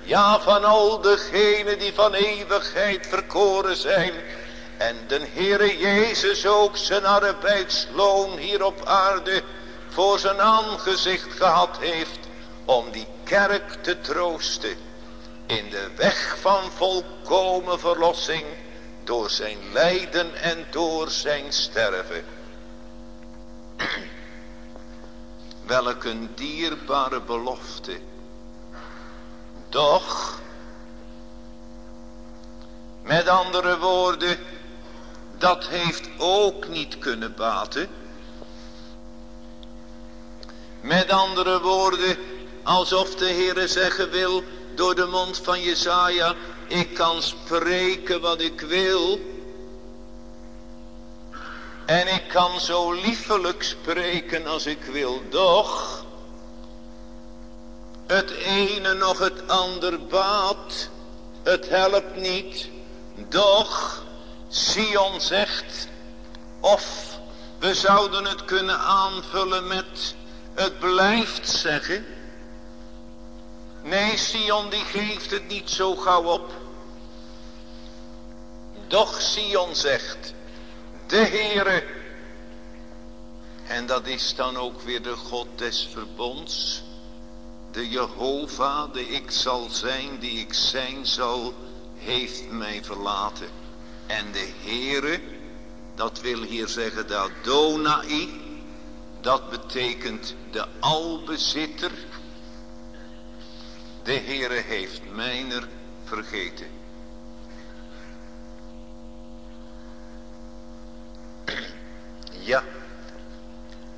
Ja van al degenen die van eeuwigheid verkoren zijn. En de Heere Jezus ook zijn arbeidsloon hier op aarde voor zijn aangezicht gehad heeft om die kerk te troosten in de weg van volkomen verlossing door zijn lijden en door zijn sterven. Welk een dierbare belofte. Doch, met andere woorden, dat heeft ook niet kunnen baten Met andere woorden, alsof de Heere zeggen wil door de mond van Jezaja, ik kan spreken wat ik wil. En ik kan zo liefelijk spreken als ik wil, doch het ene nog het ander baat, het helpt niet, doch Sion zegt, of we zouden het kunnen aanvullen met, het blijft zeggen. Nee, Sion die geeft het niet zo gauw op. Doch Sion zegt, de Heere, en dat is dan ook weer de God des verbonds, de Jehovah, de ik zal zijn, die ik zijn zal, heeft mij verlaten. En de Heere, dat wil hier zeggen de Adonai, dat betekent de albezitter. De Heere heeft mijner vergeten. Ja,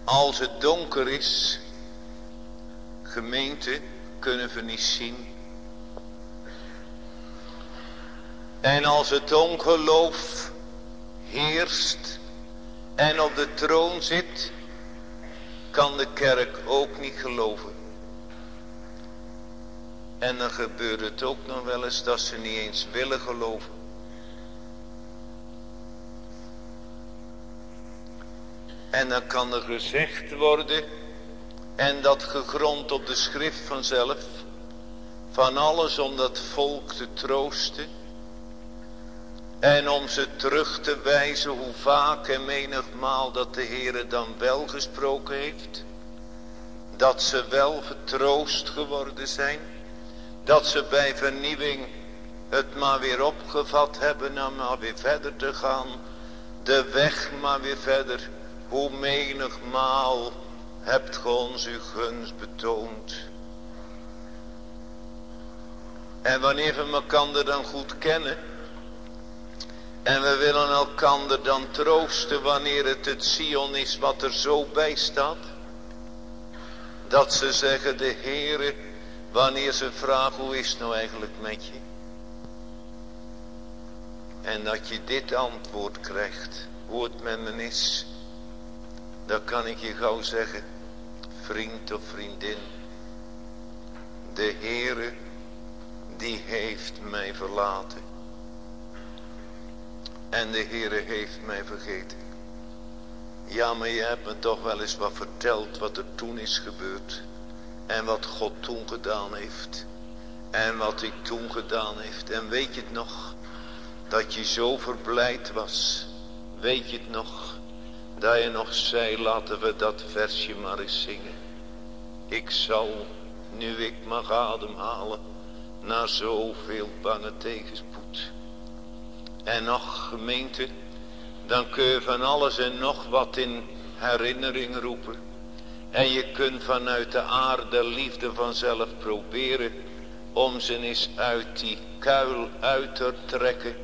als het donker is, gemeente, kunnen we niet zien. En als het ongeloof heerst en op de troon zit, kan de kerk ook niet geloven. En dan gebeurt het ook nog wel eens dat ze niet eens willen geloven. En dan kan er gezegd worden, en dat gegrond op de schrift vanzelf, van alles om dat volk te troosten. En om ze terug te wijzen hoe vaak en menigmaal dat de Heere dan wel gesproken heeft. Dat ze wel getroost geworden zijn. Dat ze bij vernieuwing het maar weer opgevat hebben om maar weer verder te gaan. De weg maar weer verder hoe menigmaal hebt ge ons uw gunst betoond. En wanneer we elkaar dan goed kennen. En we willen elkaar dan troosten wanneer het het Sion is wat er zo bij staat. Dat ze zeggen de Heere, wanneer ze vragen hoe is het nou eigenlijk met je. En dat je dit antwoord krijgt, hoe het met me is dan kan ik je gauw zeggen, vriend of vriendin, de Heere, die heeft mij verlaten. En de Heere heeft mij vergeten. Ja, maar je hebt me toch wel eens wat verteld wat er toen is gebeurd. En wat God toen gedaan heeft. En wat ik toen gedaan heeft. En weet je het nog? Dat je zo verblijd was. Weet je het nog? dat je nog zei, laten we dat versje maar eens zingen. Ik zal, nu ik mag ademhalen, na zoveel bange tegenspoed. En nog gemeente, dan kun je van alles en nog wat in herinnering roepen. En je kunt vanuit de aarde liefde vanzelf proberen om ze eens uit die kuil uit te trekken.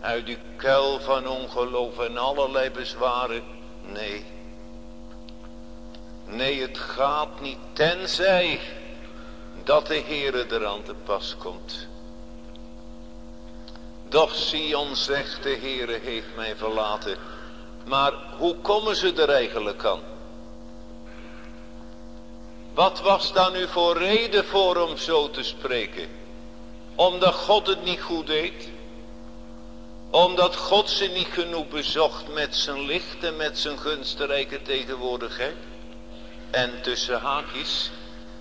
Uit die kuil van ongeloof en allerlei bezwaren Nee. Nee, het gaat niet tenzij dat de Heere er aan te pas komt. Doch Sion zegt, de Heere heeft mij verlaten. Maar hoe komen ze er eigenlijk aan? Wat was dan nu voor reden voor om zo te spreken? Omdat God het niet goed deed? Omdat God ze niet genoeg bezocht met zijn licht en met zijn gunstrijke tegenwoordigheid. En tussen haakjes,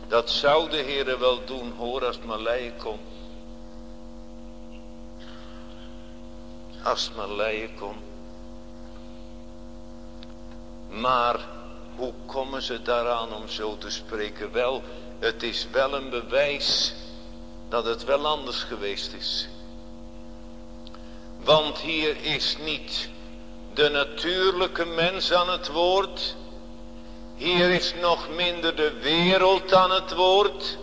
dat zou de Heere wel doen hoor als het maar leien kon. Als het maar leien kon. Maar hoe komen ze daaraan om zo te spreken? Wel, het is wel een bewijs dat het wel anders geweest is. Want hier is niet de natuurlijke mens aan het woord. Hier is nog minder de wereld aan het woord.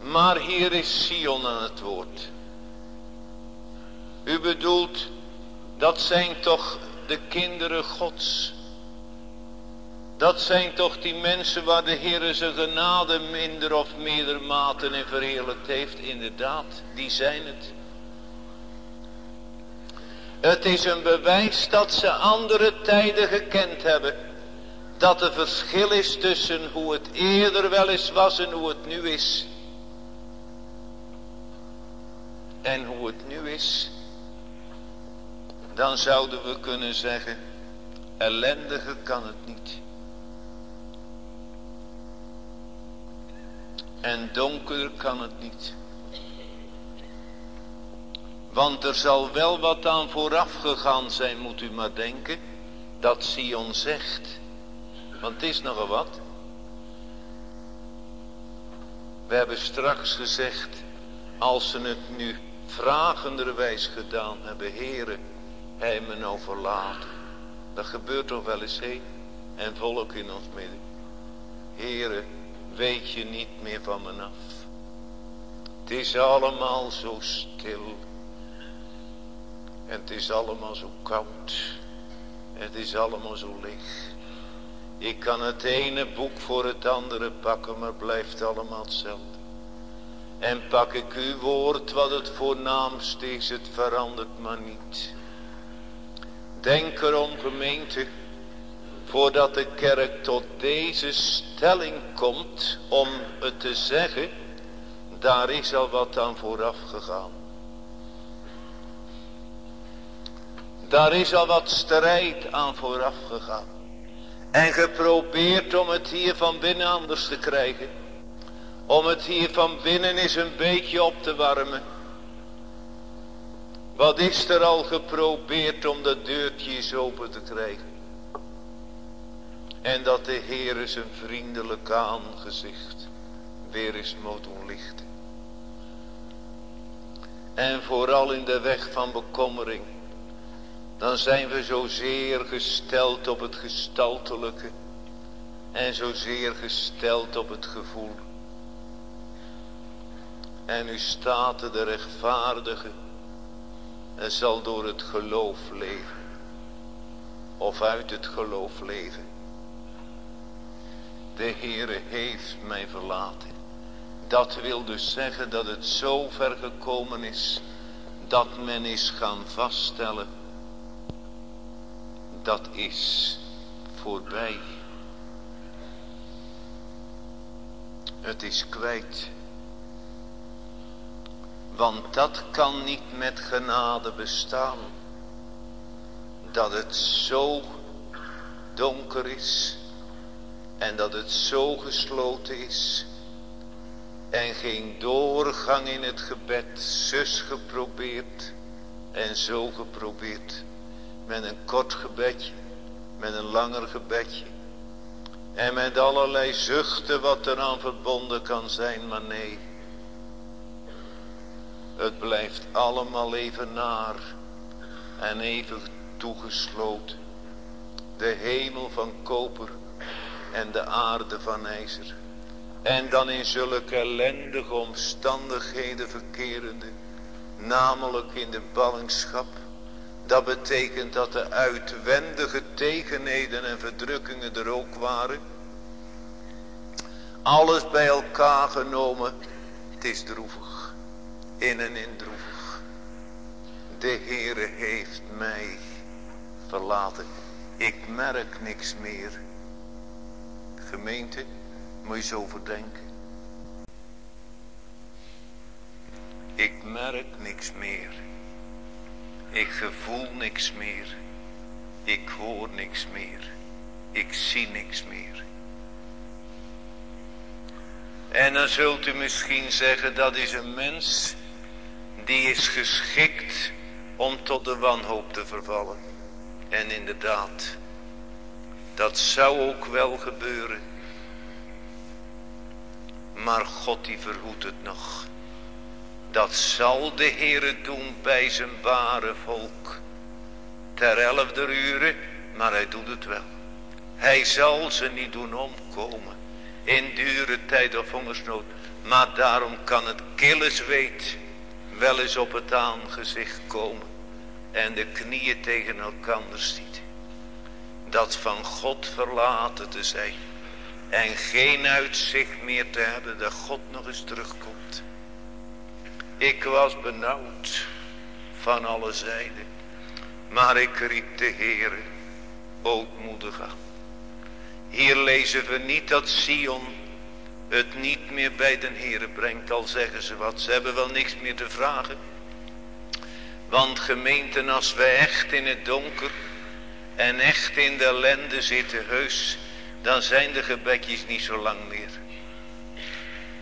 Maar hier is Sion aan het woord. U bedoelt, dat zijn toch de kinderen gods. Dat zijn toch die mensen waar de Heer zijn genade minder of meerder mate in verheerlijkt heeft. Inderdaad, die zijn het. Het is een bewijs dat ze andere tijden gekend hebben. Dat er verschil is tussen hoe het eerder wel eens was en hoe het nu is. En hoe het nu is. Dan zouden we kunnen zeggen. Ellendige kan het niet. En donker kan het niet. Want er zal wel wat aan vooraf gegaan zijn, moet u maar denken. Dat Sion zegt. Want het is nogal wat. We hebben straks gezegd. Als ze het nu vragenderwijs gedaan hebben. Heren, hij me nou verlaten. Dat gebeurt toch wel eens heen. En volk in ons midden. Heren, weet je niet meer van me af. Het is allemaal zo stil. En het is allemaal zo koud. Het is allemaal zo leeg. Ik kan het ene boek voor het andere pakken, maar blijft allemaal hetzelfde. En pak ik uw woord wat het voornaamste is, het verandert maar niet. Denk erom gemeente, voordat de kerk tot deze stelling komt om het te zeggen, daar is al wat aan vooraf gegaan. Daar is al wat strijd aan vooraf gegaan. En geprobeerd om het hier van binnen anders te krijgen. Om het hier van binnen eens een beetje op te warmen. Wat is er al geprobeerd om dat deurtje eens open te krijgen. En dat de Heer zijn vriendelijke aangezicht weer eens moet doen lichten. En vooral in de weg van bekommering dan zijn we zozeer gesteld op het gestaltelijke en zozeer gesteld op het gevoel. En u staat de rechtvaardige en zal door het geloof leven. Of uit het geloof leven. De Heere heeft mij verlaten. Dat wil dus zeggen dat het zo ver gekomen is dat men is gaan vaststellen dat is voorbij. Het is kwijt. Want dat kan niet met genade bestaan. Dat het zo donker is. En dat het zo gesloten is. En geen doorgang in het gebed. Zus geprobeerd. En zo geprobeerd. Met een kort gebedje. Met een langer gebedje. En met allerlei zuchten wat eraan verbonden kan zijn. Maar nee. Het blijft allemaal even naar. En even toegesloten. De hemel van koper. En de aarde van ijzer. En dan in zulke ellendige omstandigheden verkerende. Namelijk in de ballingschap dat betekent dat de uitwendige tegenheden en verdrukkingen er ook waren. Alles bij elkaar genomen. Het is droevig. In en in droevig. De Heere heeft mij verlaten. Ik merk niks meer. Gemeente, moet je zo verdenken. Ik merk niks meer. Ik gevoel niks meer. Ik hoor niks meer. Ik zie niks meer. En dan zult u misschien zeggen dat is een mens die is geschikt om tot de wanhoop te vervallen. En inderdaad, dat zou ook wel gebeuren. Maar God die verhoedt het nog. Dat zal de Heere doen bij zijn ware volk. Ter elfde uren, maar hij doet het wel. Hij zal ze niet doen omkomen. In dure tijd of hongersnood. Maar daarom kan het kille zweet wel eens op het aangezicht komen. En de knieën tegen elkaar stieten. Dat van God verlaten te zijn. En geen uitzicht meer te hebben dat God nog eens terugkomt. Ik was benauwd van alle zijden. Maar ik riep de Heere ootmoedig aan. Hier lezen we niet dat Sion het niet meer bij den Heere brengt. Al zeggen ze wat. Ze hebben wel niks meer te vragen. Want gemeenten als we echt in het donker en echt in de ellende zitten heus. Dan zijn de gebedjes niet zo lang meer.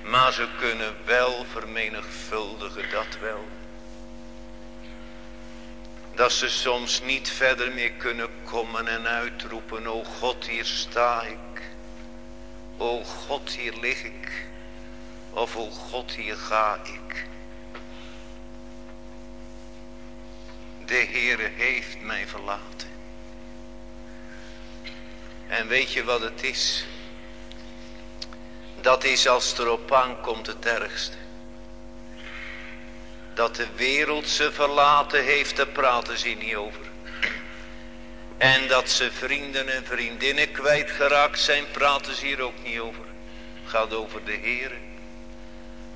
Maar ze kunnen wel vermenigvuldigen, dat wel. Dat ze soms niet verder meer kunnen komen en uitroepen. O God, hier sta ik. O God, hier lig ik. Of o God, hier ga ik. De Heere heeft mij verlaten. En weet je wat het is? Dat is als het erop aankomt het ergste. Dat de wereld ze verlaten heeft, daar praten ze niet over. En dat ze vrienden en vriendinnen kwijtgeraakt zijn, praten ze hier ook niet over. Het gaat over de Heer.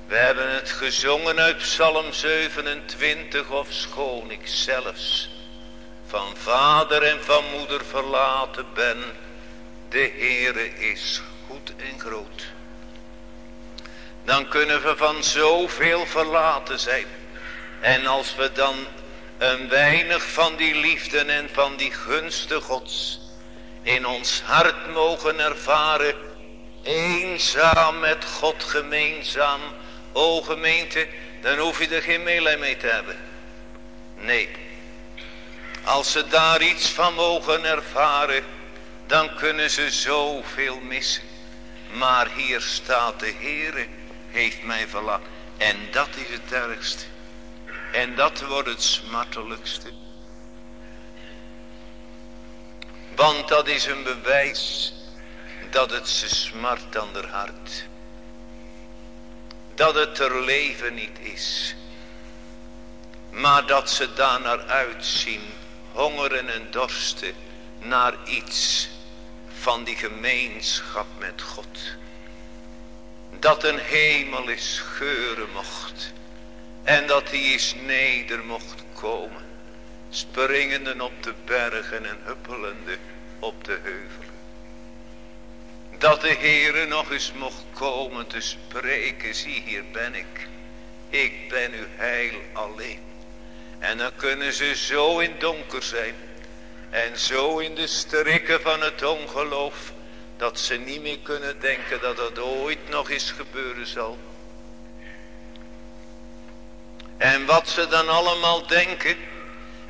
We hebben het gezongen uit Psalm 27, of schoon ik zelfs van vader en van moeder verlaten ben. De Heere is goed en groot. Dan kunnen we van zoveel verlaten zijn. En als we dan een weinig van die liefde en van die gunste gods in ons hart mogen ervaren. Eenzaam met God gemeenzaam. O gemeente, dan hoef je er geen meelij mee te hebben. Nee. Als ze daar iets van mogen ervaren, dan kunnen ze zoveel missen. Maar hier staat de Heere heeft mij verlaten. En dat is het ergste. En dat wordt het smartelijkste. Want dat is een bewijs dat het ze smart aan haar hart. Dat het er leven niet is. Maar dat ze daar naar uitzien. Hongeren en dorsten naar iets van die gemeenschap met God. Dat een hemel is geuren mocht. En dat hij eens neder mocht komen. Springende op de bergen en huppelende op de heuvelen. Dat de Heere nog eens mocht komen te spreken. Zie hier ben ik. Ik ben uw heil alleen. En dan kunnen ze zo in donker zijn. En zo in de strikken van het ongeloof. Dat ze niet meer kunnen denken dat het ooit nog eens gebeuren zal. En wat ze dan allemaal denken.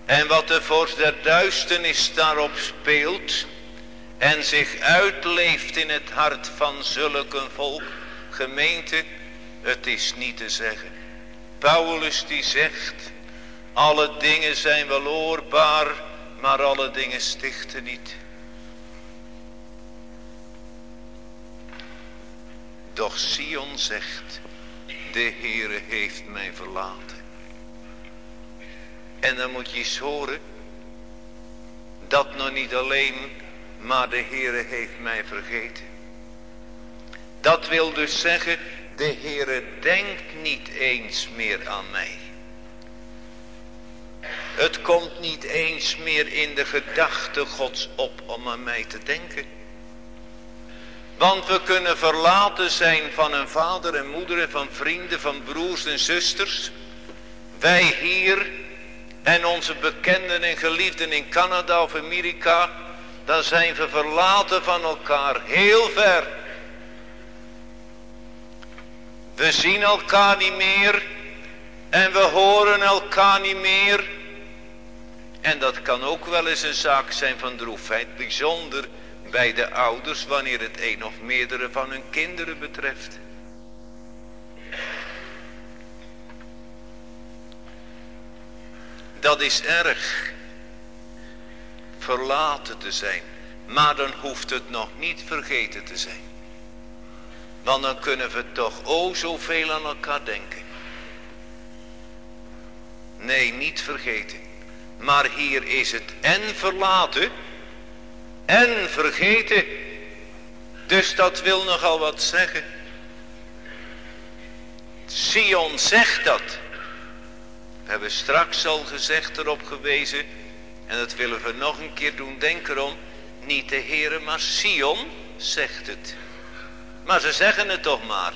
En wat de vorst der duisternis daarop speelt. En zich uitleeft in het hart van zulk een volk. Gemeente, het is niet te zeggen. Paulus die zegt. Alle dingen zijn wel oorbaar. Maar alle dingen stichten niet. Doch Sion zegt. De Heere heeft mij verlaten. En dan moet je eens horen. Dat nog niet alleen. Maar de Heere heeft mij vergeten. Dat wil dus zeggen. De Heere denkt niet eens meer aan mij. Het komt niet eens meer in de gedachte gods op om aan mij te denken. Want we kunnen verlaten zijn van een vader en moeder, van vrienden, van broers en zusters. Wij hier en onze bekenden en geliefden in Canada of Amerika, dan zijn we verlaten van elkaar heel ver. We zien elkaar niet meer en we horen elkaar niet meer. En dat kan ook wel eens een zaak zijn van droefheid, bijzonder bij de ouders wanneer het een of meerdere van hun kinderen betreft. Dat is erg. Verlaten te zijn. Maar dan hoeft het nog niet vergeten te zijn. Want dan kunnen we toch o zoveel aan elkaar denken. Nee, niet vergeten. Maar hier is het en verlaten en vergeten. Dus dat wil nogal wat zeggen. Sion zegt dat. We hebben straks al gezegd erop gewezen. En dat willen we nog een keer doen. Denk erom. Niet de Heere maar Sion zegt het. Maar ze zeggen het toch maar.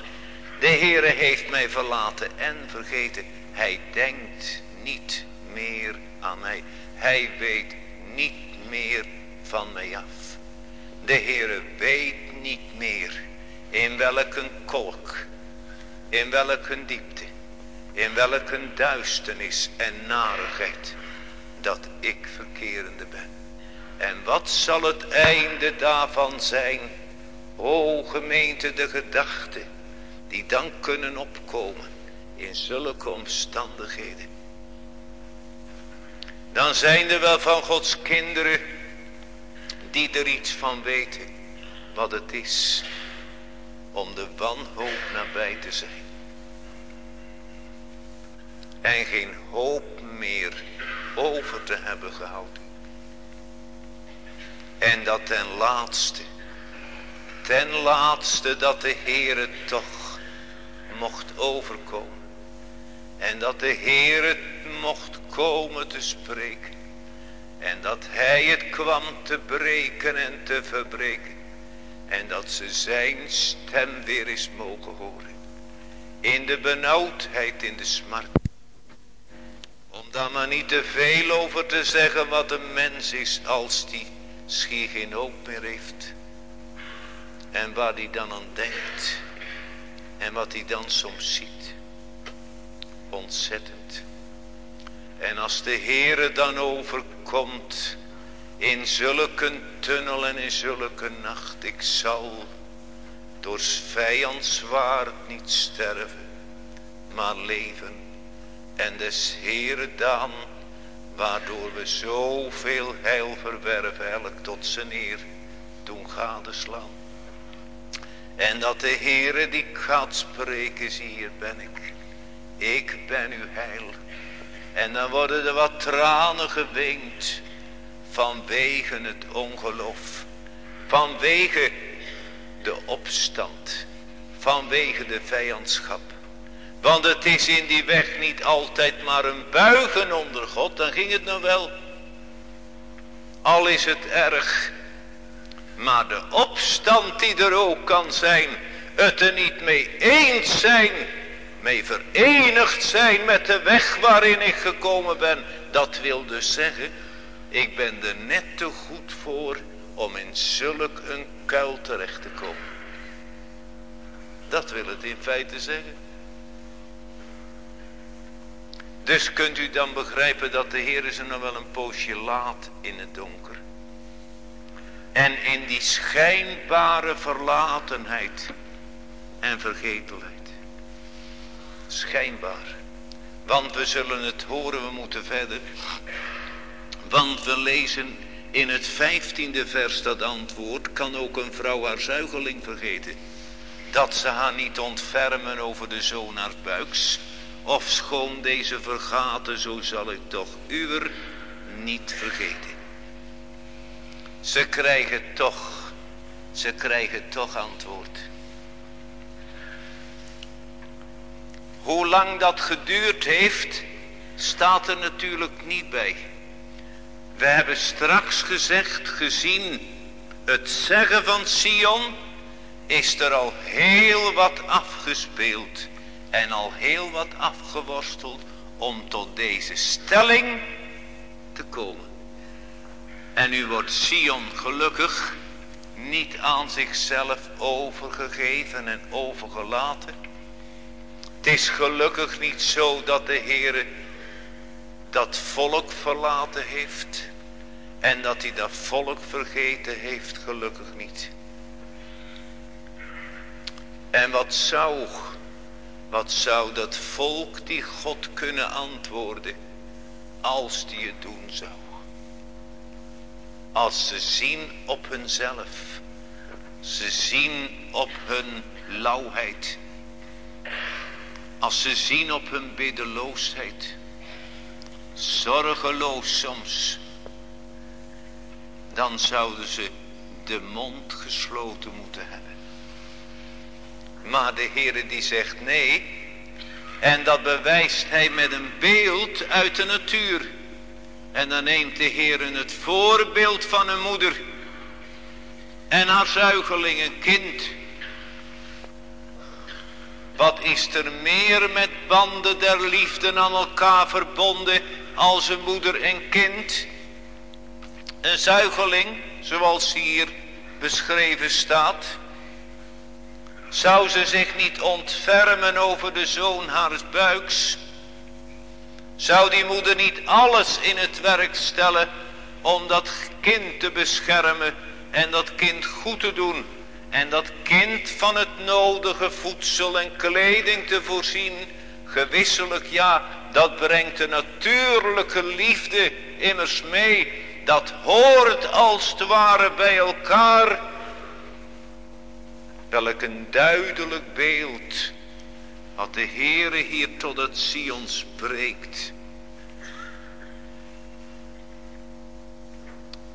De Heere heeft mij verlaten en vergeten. Hij denkt niet meer aan mij. Hij weet niet meer van mij af. De Heere weet niet meer in welke kolk, in welke diepte, in welke duisternis en narigheid dat ik verkerende ben. En wat zal het einde daarvan zijn? O gemeente de gedachten die dan kunnen opkomen in zulke omstandigheden. Dan zijn er wel van Gods kinderen die er iets van weten wat het is om de wanhoop nabij te zijn. En geen hoop meer over te hebben gehouden. En dat ten laatste, ten laatste dat de Heer het toch mocht overkomen. En dat de Heer het mocht komen te spreken. En dat hij het kwam te breken en te verbreken. En dat ze zijn stem weer eens mogen horen. In de benauwdheid, in de smart. Om daar maar niet te veel over te zeggen wat een mens is als die schier geen hoop meer heeft. En waar die dan aan denkt. En wat hij dan soms ziet. Ontzettend. En als de Heere dan overkomt in zulke tunnel en in zulke nacht. Ik zal door vijands zwaard niet sterven, maar leven. En des Heere dan, waardoor we zoveel heil verwerven, elk tot zijn eer doen gadeslaan. En dat de Heere die gaat spreken, zie hier ben ik. Ik ben uw heil. En dan worden er wat tranen geweend vanwege het ongeloof. Vanwege de opstand. Vanwege de vijandschap. Want het is in die weg niet altijd maar een buigen onder God. Dan ging het nog wel. Al is het erg. Maar de opstand die er ook kan zijn. Het er niet mee eens zijn mee verenigd zijn met de weg waarin ik gekomen ben. Dat wil dus zeggen, ik ben er net te goed voor om in zulk een kuil terecht te komen. Dat wil het in feite zeggen. Dus kunt u dan begrijpen dat de Heer ze nog wel een poosje laat in het donker. En in die schijnbare verlatenheid en vergetelheid. Schijnbaar. Want we zullen het horen, we moeten verder. Want we lezen in het vijftiende vers dat antwoord. Kan ook een vrouw haar zuigeling vergeten. Dat ze haar niet ontfermen over de zoon haar buiks. Of schoon deze vergaten, zo zal ik toch uwer niet vergeten. Ze krijgen toch, ze krijgen toch antwoord. Hoe lang dat geduurd heeft, staat er natuurlijk niet bij. We hebben straks gezegd, gezien het zeggen van Sion, is er al heel wat afgespeeld en al heel wat afgeworsteld om tot deze stelling te komen. En nu wordt Sion gelukkig niet aan zichzelf overgegeven en overgelaten het is gelukkig niet zo dat de Heer dat volk verlaten heeft. En dat hij dat volk vergeten heeft, gelukkig niet. En wat zou, wat zou dat volk die God kunnen antwoorden, als die het doen zou. Als ze zien op hunzelf, ze zien op hun lauwheid, als ze zien op hun biddeloosheid. Zorgeloos soms. Dan zouden ze de mond gesloten moeten hebben. Maar de Heere die zegt nee. En dat bewijst hij met een beeld uit de natuur. En dan neemt de Heer het voorbeeld van een moeder. En haar zuigeling, een kind. Wat is er meer met banden der liefde aan elkaar verbonden als een moeder en kind? Een zuigeling, zoals hier beschreven staat. Zou ze zich niet ontfermen over de zoon haars buiks? Zou die moeder niet alles in het werk stellen om dat kind te beschermen en dat kind goed te doen en dat kind van het nodige voedsel en kleding te voorzien? Gewisselijk ja, dat brengt de natuurlijke liefde immers mee. Dat hoort als het ware bij elkaar. Welk een duidelijk beeld wat de Heere hier tot het Sion spreekt.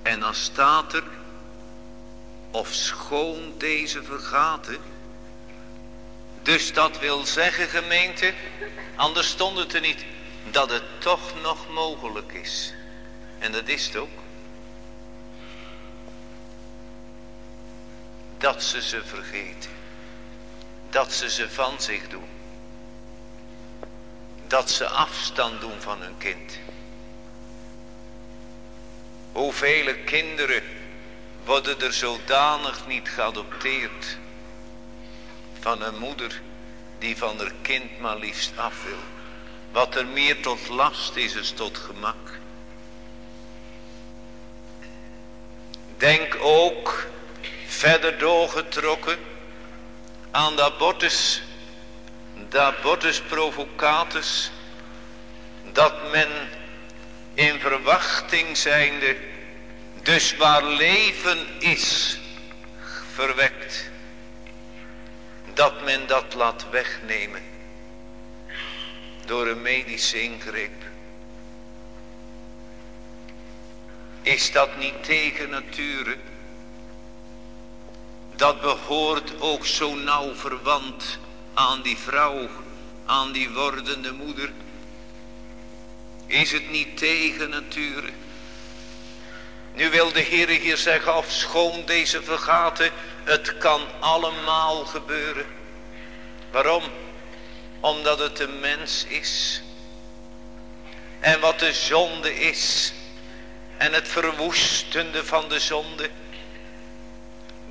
En dan staat er, of schoon deze vergaten. Dus dat wil zeggen gemeente, anders stond het er niet, dat het toch nog mogelijk is. En dat is het ook. Dat ze ze vergeten. Dat ze ze van zich doen dat ze afstand doen van hun kind. Hoeveel kinderen worden er zodanig niet geadopteerd van een moeder die van haar kind maar liefst af wil. Wat er meer tot last is, is tot gemak. Denk ook verder doorgetrokken aan de abortus de abortus provocatus, dat men in verwachting zijnde, dus waar leven is, verwekt, dat men dat laat wegnemen door een medische ingreep. Is dat niet tegen nature? Dat behoort ook zo nauw verwant aan die vrouw, aan die wordende moeder. Is het niet tegen natuur? Nu wil de Heer hier zeggen, afschoon deze vergaten, het kan allemaal gebeuren. Waarom? Omdat het een mens is. En wat de zonde is. En het verwoestende van de zonde.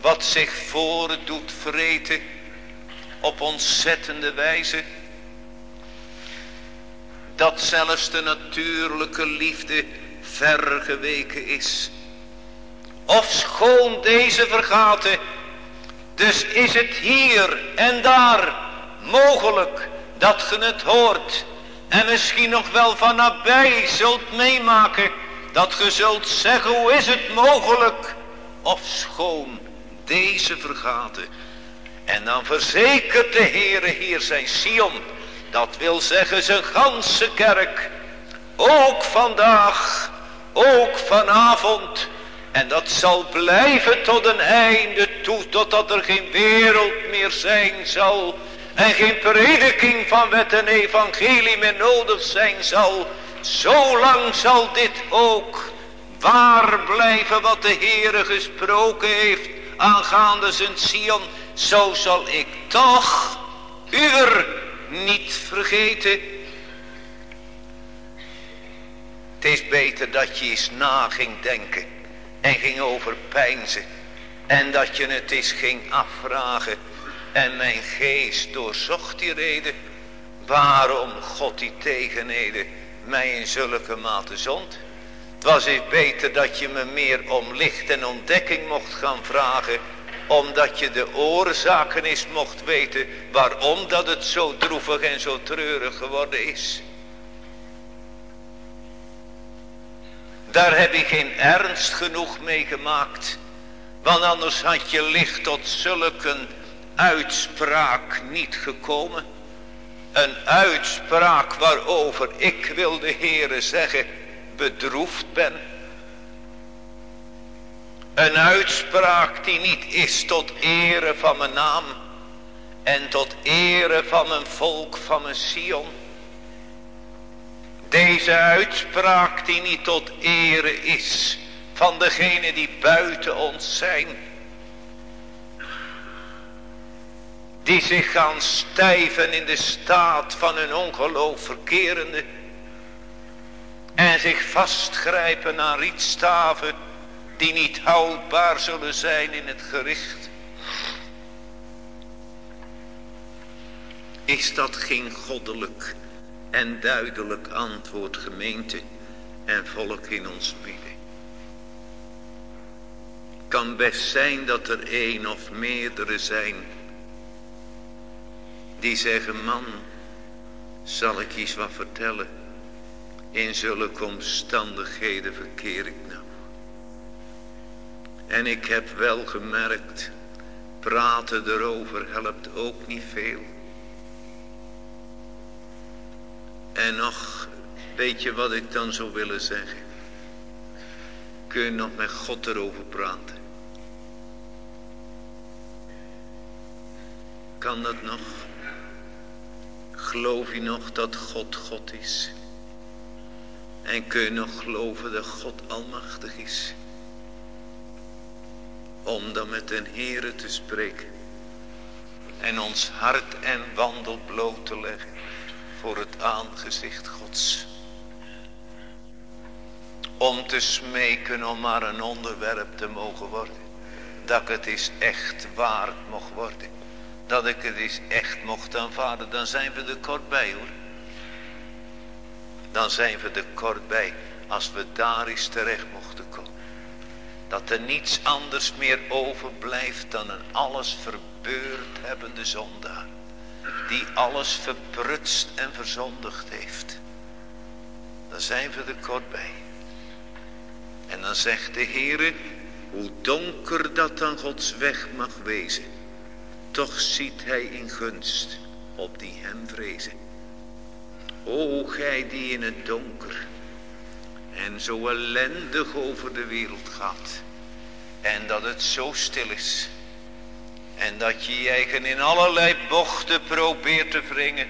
Wat zich voordoet vreten op ontzettende wijze. Dat zelfs de natuurlijke liefde vergeweken is. Of schoon deze vergaten. Dus is het hier en daar mogelijk dat ge het hoort. En misschien nog wel van nabij zult meemaken. Dat ge zult zeggen hoe is het mogelijk. Of schoon deze vergaten en dan verzekert de Heere hier zijn Sion. Dat wil zeggen zijn ganse kerk. Ook vandaag. Ook vanavond. En dat zal blijven tot een einde toe. Totdat er geen wereld meer zijn zal. En geen prediking van wet en evangelie meer nodig zijn zal. Zolang zal dit ook waar blijven wat de Heere gesproken heeft aangaande zijn Sion zo zal ik toch uwer niet vergeten. Het is beter dat je eens na ging denken en ging overpeinzen. En dat je het eens ging afvragen. En mijn geest doorzocht die reden. Waarom God die tegenheden mij in zulke mate zond. Het was eens beter dat je me meer om licht en ontdekking mocht gaan vragen omdat je de oorzaken is mocht weten waarom dat het zo droevig en zo treurig geworden is. Daar heb je geen ernst genoeg mee gemaakt. Want anders had je licht tot zulke uitspraak niet gekomen. Een uitspraak waarover ik wil de Heere zeggen bedroefd ben. Een uitspraak die niet is tot ere van mijn naam. En tot ere van mijn volk van mijn Sion. Deze uitspraak die niet tot ere is van degenen die buiten ons zijn. Die zich gaan stijven in de staat van hun ongeloof verkerende. En zich vastgrijpen aan rietstaven die niet houdbaar zullen zijn in het gericht. Is dat geen goddelijk en duidelijk antwoord gemeente en volk in ons midden? Kan best zijn dat er één of meerdere zijn die zeggen man zal ik iets wat vertellen in zulke omstandigheden verkeer ik nou. En ik heb wel gemerkt, praten erover helpt ook niet veel. En nog, weet je wat ik dan zou willen zeggen? Kun je nog met God erover praten? Kan dat nog? Geloof je nog dat God God is? En kun je nog geloven dat God almachtig is? Om dan met den Heere te spreken. En ons hart en wandel bloot te leggen voor het aangezicht Gods. Om te smeken om maar een onderwerp te mogen worden. Dat ik het is echt waard mocht worden. Dat ik het is echt mocht aanvaarden. Dan zijn we er kort bij hoor. Dan zijn we er kort bij. Als we daar eens terecht mochten komen. Dat er niets anders meer overblijft dan een alles verbeurd hebbende zondaar die alles verprutst en verzondigd heeft. Dan zijn we er kort bij. En dan zegt de Heere, hoe donker dat dan Gods weg mag wezen, toch ziet hij in gunst op die hem vrezen. O gij die in het donker en zo ellendig over de wereld gaat en dat het zo stil is en dat je je eigen in allerlei bochten probeert te wringen.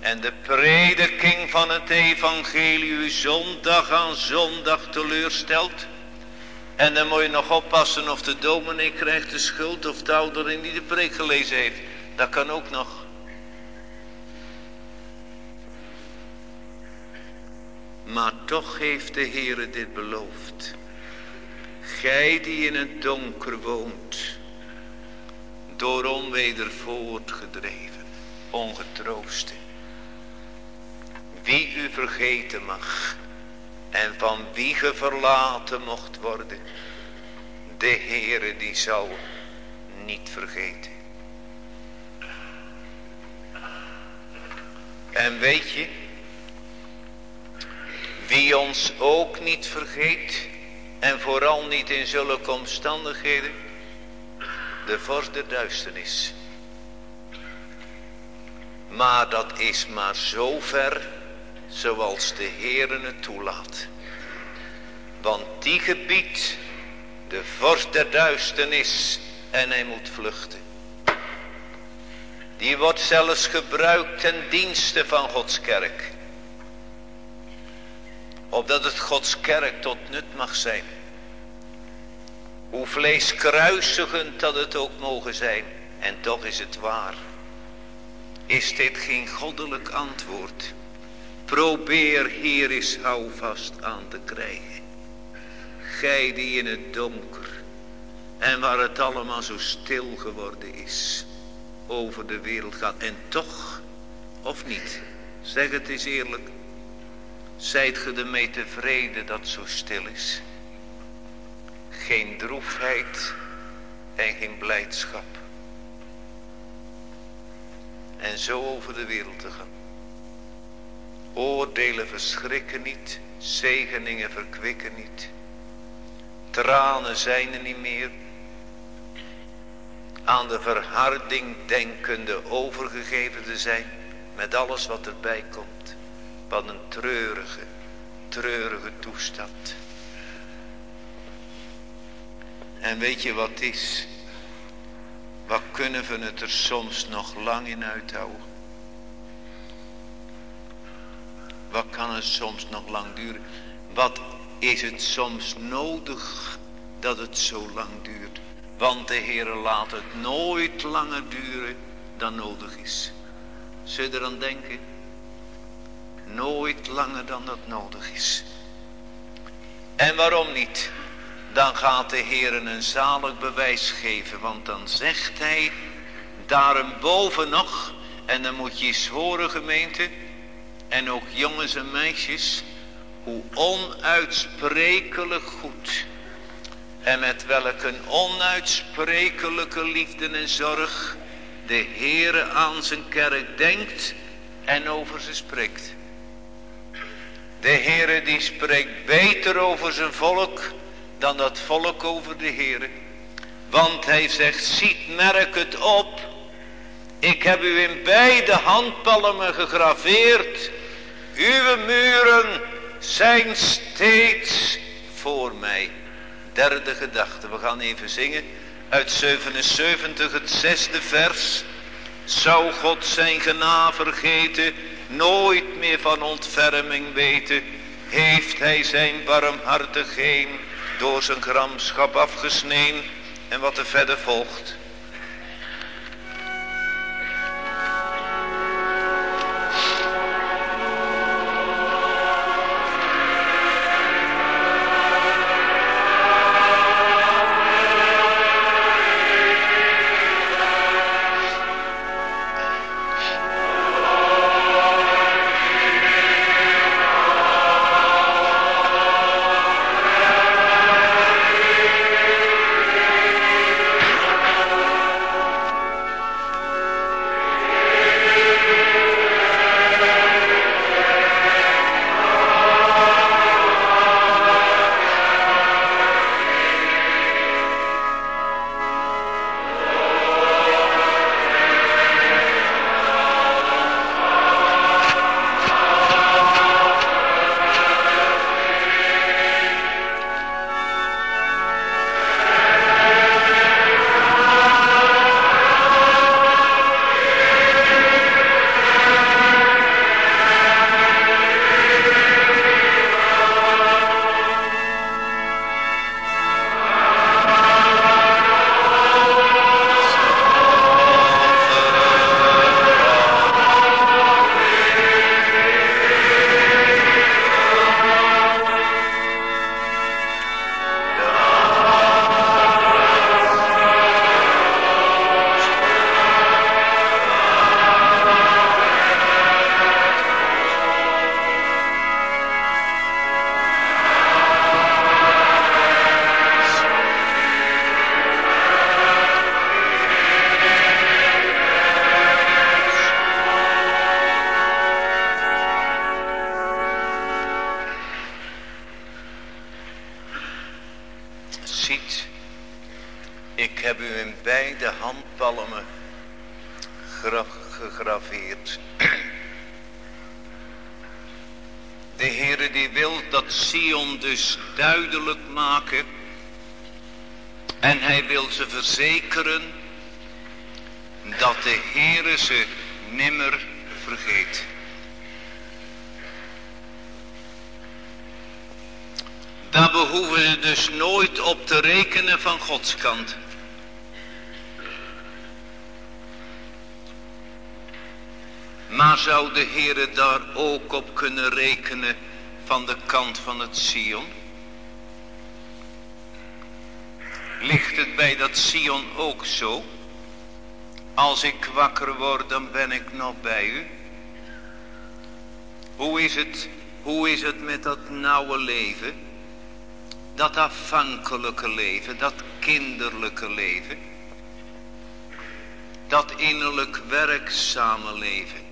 En de prediking van het evangelie u zondag aan zondag teleurstelt. En dan moet je nog oppassen of de dominee krijgt de schuld of de ouderin die de preek gelezen heeft. Dat kan ook nog. Maar toch heeft de Heere dit beloofd. Gij die in het donker woont door onweder voortgedreven, ongetrooste. Wie u vergeten mag en van wie ge verlaten mocht worden, de Heere die zal niet vergeten. En weet je, wie ons ook niet vergeet, en vooral niet in zulke omstandigheden, de vorst der duisternis. Maar dat is maar zo ver zoals de Heeren het toelaat. Want die gebied de vorst der duisternis en hij moet vluchten. Die wordt zelfs gebruikt ten dienste van Gods kerk. Opdat het Gods kerk tot nut mag zijn. Hoe vleeskruisigend dat het ook mogen zijn. En toch is het waar. Is dit geen goddelijk antwoord? Probeer hier eens houvast aan te krijgen. Gij die in het donker. En waar het allemaal zo stil geworden is. Over de wereld gaat. En toch, of niet. Zeg het eens eerlijk. Zijt ge ermee tevreden dat zo stil is? Geen droefheid en geen blijdschap. En zo over de wereld te gaan. Oordelen verschrikken niet, zegeningen verkwikken niet. Tranen zijn er niet meer. Aan de verharding denkende overgegeven te zijn met alles wat erbij komt. Wat een treurige, treurige toestand. En weet je wat is? Wat kunnen we het er soms nog lang in uithouden? Wat kan het soms nog lang duren? Wat is het soms nodig dat het zo lang duurt? Want de Heer laat het nooit langer duren dan nodig is. Zul je eraan denken? Nooit langer dan dat nodig is. En waarom niet? Dan gaat de Heer een zalig bewijs geven. Want dan zegt hij, daarboven nog, en dan moet je horen gemeente, en ook jongens en meisjes, hoe onuitsprekelijk goed en met welk een onuitsprekelijke liefde en zorg de Heere aan zijn kerk denkt en over ze spreekt. De Heere die spreekt beter over zijn volk dan dat volk over de Heere. Want hij zegt, ziet merk het op. Ik heb u in beide handpalmen gegraveerd. Uw muren zijn steeds voor mij. Derde gedachte, we gaan even zingen. Uit 77 het zesde vers. Zou God zijn gena vergeten, nooit meer van ontferming weten. Heeft hij zijn barmhartigheid door zijn gramschap afgesneden. En wat er verder volgt. Duidelijk maken. En hij wil ze verzekeren dat de Heere ze nimmer vergeet. Daar behoeven ze dus nooit op te rekenen van Gods kant. Maar zou de Heere daar ook op kunnen rekenen van de kant van het Sion? Ligt het bij dat Sion ook zo? Als ik wakker word, dan ben ik nog bij u. Hoe is het, hoe is het met dat nauwe leven? Dat afhankelijke leven, dat kinderlijke leven. Dat innerlijk werkzame leven.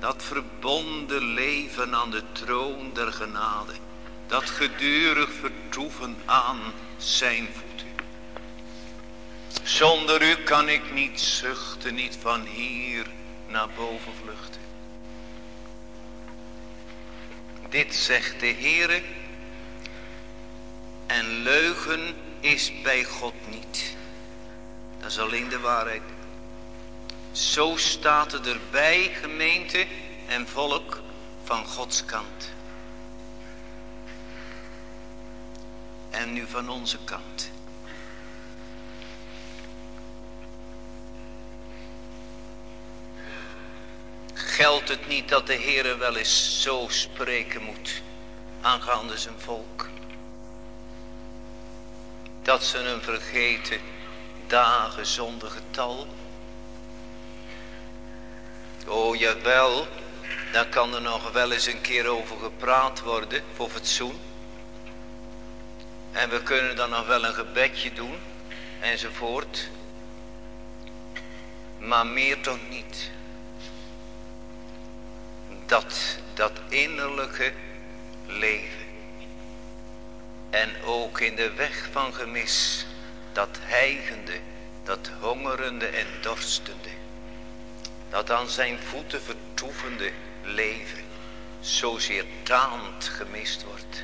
Dat verbonden leven aan de troon der genade. Dat gedurig vertoeven aan zijn voet. Zonder u kan ik niet zuchten, niet van hier naar boven vluchten. Dit zegt de Heere. En leugen is bij God niet. Dat is alleen de waarheid. Zo staat erbij, gemeente en volk van Gods kant. En nu van onze kant. Geldt het niet dat de Heere wel eens zo spreken moet aangaande zijn volk? Dat ze een vergeten dagen zonder getal. Oh jawel, daar kan er nog wel eens een keer over gepraat worden voor fatsoen. En we kunnen dan nog wel een gebedje doen enzovoort. Maar meer toch niet. Dat, dat innerlijke leven. En ook in de weg van gemis. Dat hijgende, dat hongerende en dorstende. Dat aan zijn voeten vertoevende leven. Zozeer taand gemist wordt.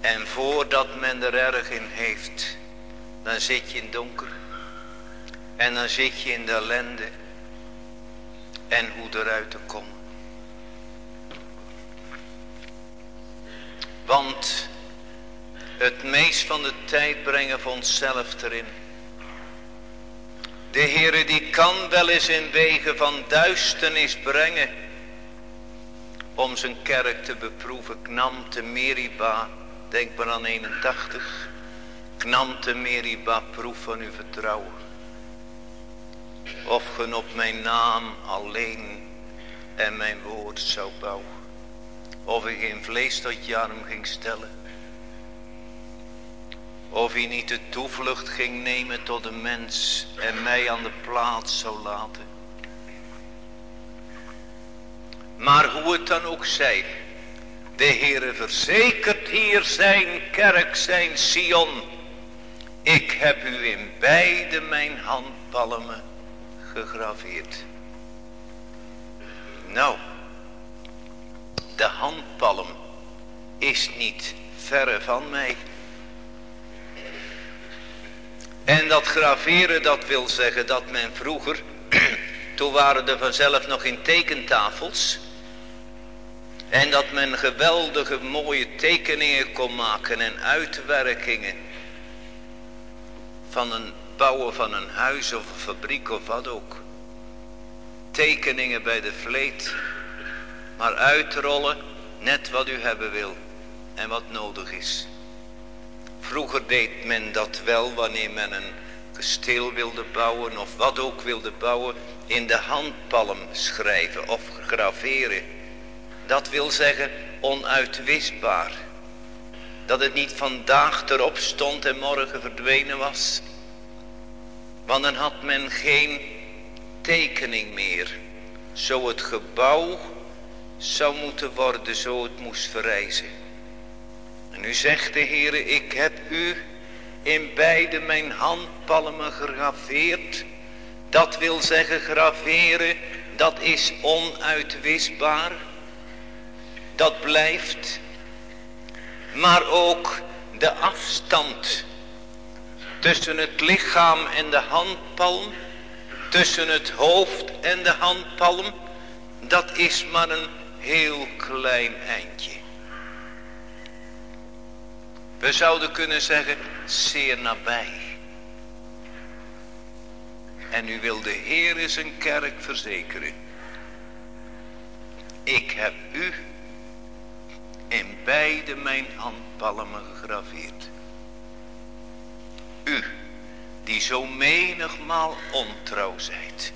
En voordat men er erg in heeft. Dan zit je in donker. En dan zit je in de ellende. En hoe eruit te komen. Want het meest van de tijd brengen we onszelf erin. De Heere die kan wel eens in wegen van duisternis brengen. Om zijn kerk te beproeven. Knam te Meriba. Denk maar aan 81. Knam te Meriba. Proef van uw vertrouwen. Of gen op mijn naam alleen. En mijn woord zou bouwen. Of ik geen vlees tot je arm ging stellen. Of hij niet de toevlucht ging nemen tot de mens en mij aan de plaats zou laten. Maar hoe het dan ook zij, de Heere verzekert hier zijn kerk, zijn Sion. Ik heb u in beide mijn handpalmen gegraveerd. Nou, de handpalm is niet verre van mij. En dat graveren dat wil zeggen dat men vroeger, toen waren er vanzelf nog in tekentafels. En dat men geweldige mooie tekeningen kon maken en uitwerkingen. Van een bouwen van een huis of een fabriek of wat ook. Tekeningen bij de vleet. Maar uitrollen net wat u hebben wil en wat nodig is. Vroeger deed men dat wel wanneer men een kasteel wilde bouwen of wat ook wilde bouwen. In de handpalm schrijven of graveren. Dat wil zeggen onuitwisbaar. Dat het niet vandaag erop stond en morgen verdwenen was. Want dan had men geen tekening meer. Zo het gebouw zou moeten worden zo het moest verrijzen. En nu zegt de Heere, ik heb u in beide mijn handpalmen gegraveerd. Dat wil zeggen graveren, dat is onuitwisbaar. Dat blijft. Maar ook de afstand tussen het lichaam en de handpalm, tussen het hoofd en de handpalm, dat is maar een heel klein eindje. We zouden kunnen zeggen, zeer nabij. En nu wil de Heer zijn kerk verzekeren. Ik heb u in beide mijn handpalmen gegraveerd. U, die zo menigmaal ontrouw zijt.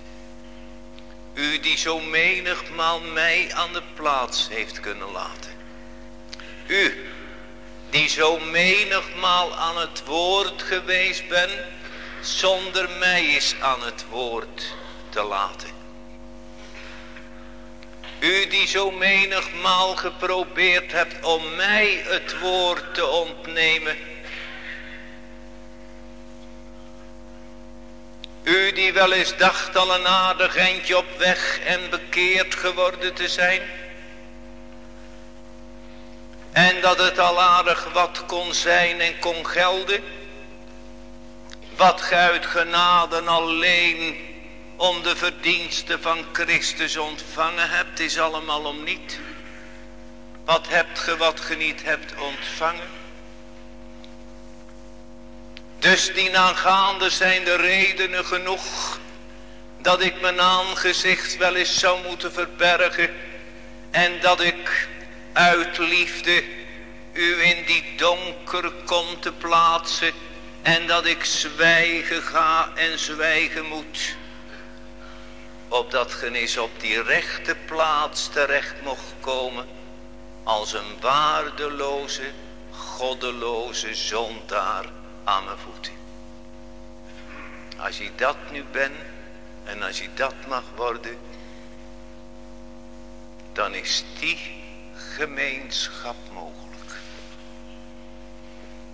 U die zo menigmaal mij aan de plaats heeft kunnen laten. U die zo menigmaal aan het woord geweest ben, zonder mij is aan het woord te laten. U die zo menigmaal geprobeerd hebt om mij het woord te ontnemen. U die wel eens dacht al een aardig eindje op weg en bekeerd geworden te zijn. En dat het al aardig wat kon zijn en kon gelden. Wat gij uit genade alleen om de verdiensten van Christus ontvangen hebt, is allemaal om niet. Wat hebt ge wat ge niet hebt ontvangen? Dus die aangaande zijn de redenen genoeg dat ik mijn aangezicht wel eens zou moeten verbergen en dat ik uit liefde u in die donker kom te plaatsen en dat ik zwijgen ga en zwijgen moet. Opdat ge eens op die rechte plaats terecht mocht komen als een waardeloze, goddeloze zondaar aan mijn voeten. Als je dat nu bent en als je dat mag worden, dan is die gemeenschap mogelijk.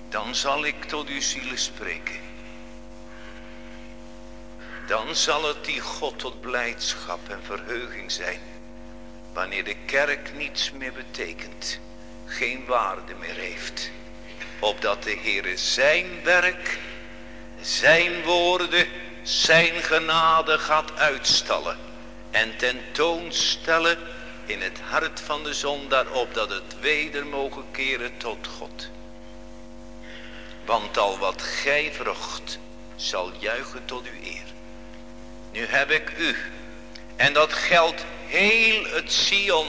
Dan zal ik tot uw zielen spreken. Dan zal het die God tot blijdschap en verheuging zijn. Wanneer de kerk niets meer betekent. Geen waarde meer heeft. Opdat de Heere zijn werk, zijn woorden, zijn genade gaat uitstallen. En tentoonstellen in het hart van de zondaar opdat het weder mogen keren tot God. Want al wat gij vrocht zal juichen tot uw eer. Nu heb ik u. En dat geldt heel het Sion.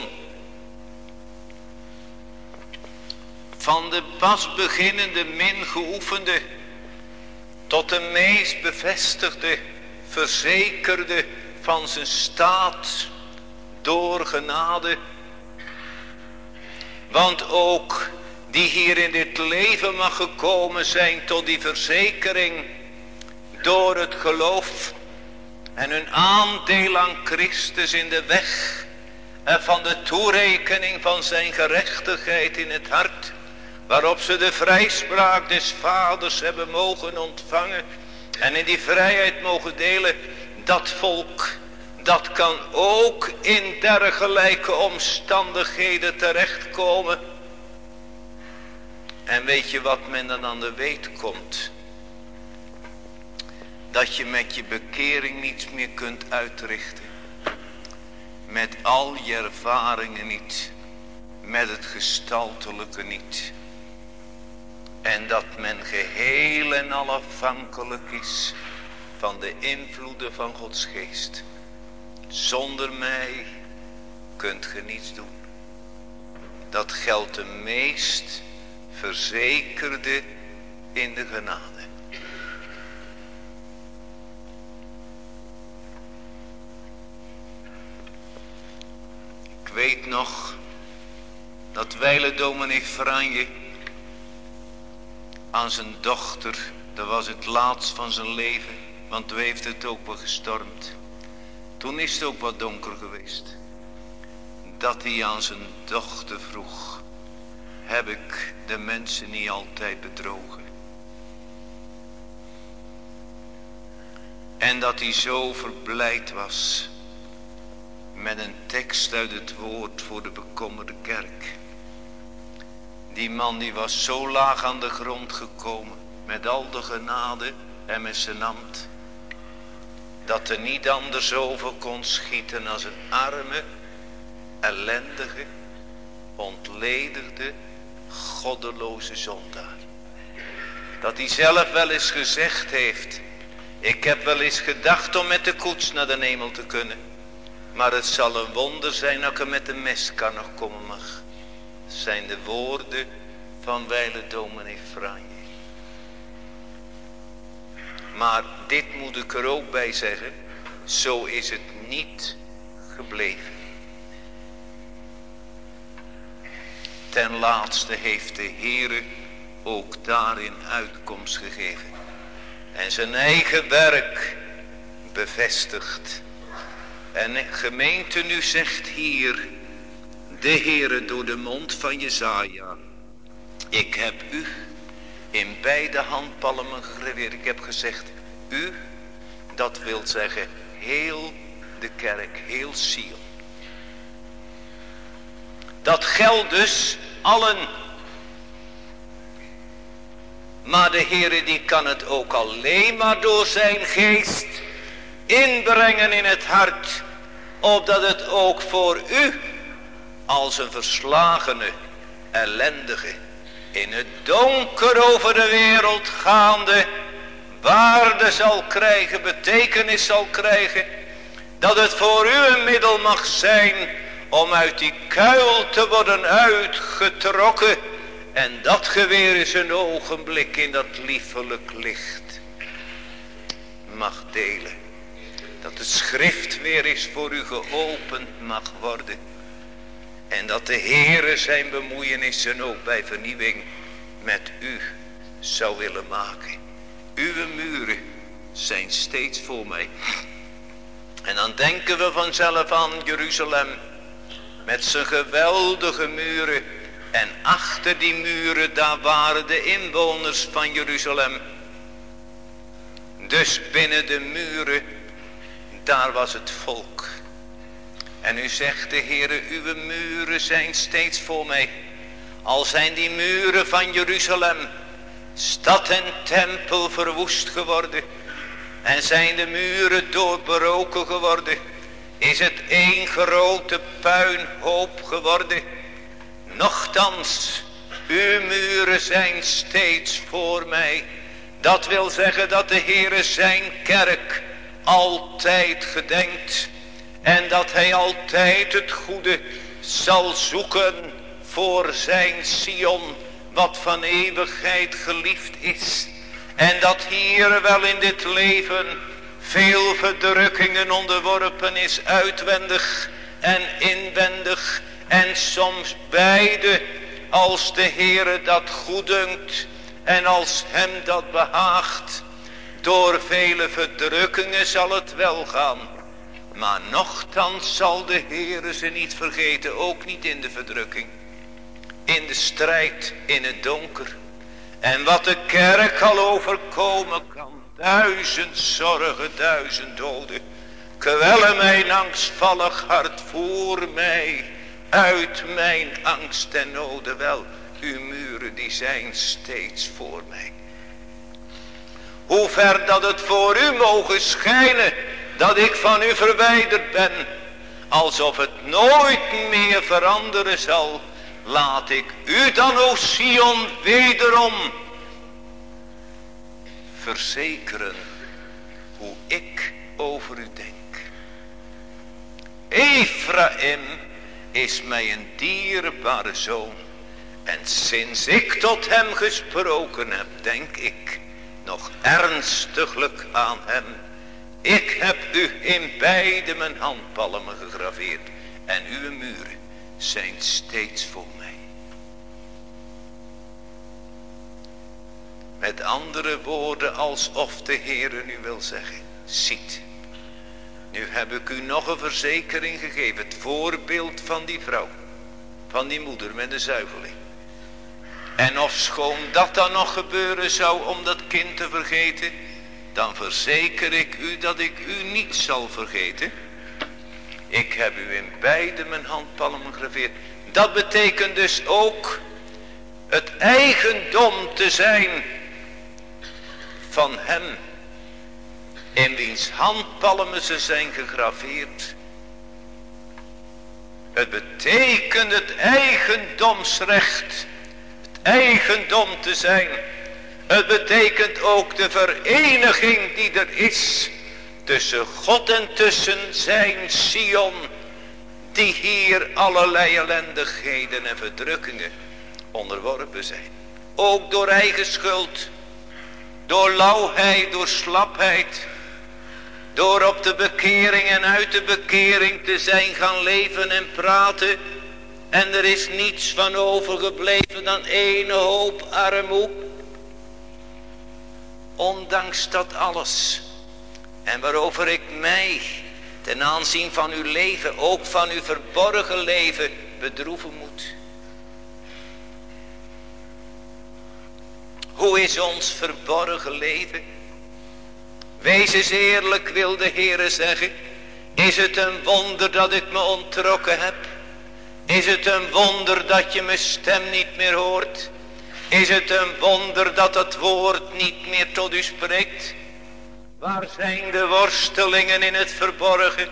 Van de pas beginnende min geoefende tot de meest bevestigde, verzekerde van zijn staat door genade. Want ook die hier in dit leven mag gekomen zijn tot die verzekering door het geloof en hun aandeel aan Christus in de weg en van de toerekening van zijn gerechtigheid in het hart waarop ze de vrijspraak des vaders hebben mogen ontvangen en in die vrijheid mogen delen dat volk dat kan ook in dergelijke omstandigheden terechtkomen. En weet je wat men dan aan de weet komt? Dat je met je bekering niets meer kunt uitrichten. Met al je ervaringen niet. Met het gestaltelijke niet. En dat men geheel en al afhankelijk is van de invloeden van Gods geest. Zonder mij kunt ge niets doen. Dat geldt de meest verzekerde in de genade. Ik weet nog dat wijle dominee Franje aan zijn dochter, dat was het laatst van zijn leven, want toen heeft het ook gestormd. Toen is het ook wat donker geweest. Dat hij aan zijn dochter vroeg. Heb ik de mensen niet altijd bedrogen? En dat hij zo verblijd was. Met een tekst uit het woord voor de bekommerde kerk. Die man die was zo laag aan de grond gekomen. Met al de genade en met zijn ambt dat er niet anders over kon schieten als een arme, ellendige, ontledigde, goddeloze zondaar. Dat hij zelf wel eens gezegd heeft, ik heb wel eens gedacht om met de koets naar de hemel te kunnen. Maar het zal een wonder zijn dat ik er met de kan nog komen mag. zijn de woorden van wijle dominee Franje. Maar dit moet ik er ook bij zeggen. Zo is het niet gebleven. Ten laatste heeft de Heere ook daarin uitkomst gegeven. En zijn eigen werk bevestigd. En gemeente nu zegt hier de Heere door de mond van Jezaja. Ik heb u in beide handpalmen gegraveerd. Ik heb gezegd, u, dat wil zeggen heel de kerk, heel ziel. Dat geldt dus allen. Maar de Heere die kan het ook alleen maar door zijn geest inbrengen in het hart. Opdat het ook voor u als een verslagene, ellendige in het donker over de wereld gaande, waarde zal krijgen, betekenis zal krijgen. Dat het voor u een middel mag zijn om uit die kuil te worden uitgetrokken. En dat geweer is een ogenblik in dat liefelijk licht mag delen. Dat de schrift weer is voor u geopend mag worden. En dat de Heere zijn bemoeienissen ook bij vernieuwing met u zou willen maken. Uw muren zijn steeds voor mij. En dan denken we vanzelf aan Jeruzalem. Met zijn geweldige muren. En achter die muren daar waren de inwoners van Jeruzalem. Dus binnen de muren, daar was het volk. En u zegt de Heere, uw muren zijn steeds voor mij. Al zijn die muren van Jeruzalem, stad en tempel verwoest geworden. En zijn de muren doorbroken geworden. Is het één grote puinhoop geworden. Nochtans, uw muren zijn steeds voor mij. Dat wil zeggen dat de Heere zijn kerk altijd gedenkt. En dat hij altijd het goede zal zoeken voor zijn Sion. Wat van eeuwigheid geliefd is. En dat hier wel in dit leven veel verdrukkingen onderworpen is. Uitwendig en inwendig. En soms beide als de Heere dat goeddunkt. En als hem dat behaagt. Door vele verdrukkingen zal het wel gaan. Maar nochtans zal de Heere ze niet vergeten, ook niet in de verdrukking. In de strijd, in het donker. En wat de kerk al overkomen kan. Duizend zorgen, duizend doden. Kwellen mijn angstvallig hart, voer mij uit mijn angst en noden wel. Uw muren die zijn steeds voor mij. Hoe ver dat het voor u mogen schijnen dat ik van u verwijderd ben. Alsof het nooit meer veranderen zal. Laat ik u dan, o Sion, wederom verzekeren hoe ik over u denk. Ephraim is mij een dierbare zoon. En sinds ik tot hem gesproken heb, denk ik nog ernstiglijk aan hem ik heb u in beide mijn handpalmen gegraveerd. En uw muren zijn steeds voor mij. Met andere woorden alsof de Heer nu wil zeggen. Ziet. Nu heb ik u nog een verzekering gegeven. Het voorbeeld van die vrouw. Van die moeder met de zuiveling. En of schoon dat dan nog gebeuren zou om dat kind te vergeten dan verzeker ik u dat ik u niet zal vergeten. Ik heb u in beide mijn handpalmen gegraveerd. Dat betekent dus ook het eigendom te zijn van hem. In wiens handpalmen ze zijn gegraveerd. Het betekent het eigendomsrecht. Het eigendom te zijn het betekent ook de vereniging die er is tussen God en tussen zijn Sion. Die hier allerlei ellendigheden en verdrukkingen onderworpen zijn. Ook door eigen schuld. Door lauwheid, door slapheid. Door op de bekering en uit de bekering te zijn gaan leven en praten. En er is niets van overgebleven dan ene hoop armoede Ondanks dat alles. En waarover ik mij ten aanzien van uw leven, ook van uw verborgen leven, bedroeven moet. Hoe is ons verborgen leven? Wees eens eerlijk, wil de Heere zeggen. Is het een wonder dat ik me ontrokken heb? Is het een wonder dat je mijn stem niet meer hoort? Is het een wonder dat het woord niet meer tot u spreekt? Waar zijn de worstelingen in het verborgen?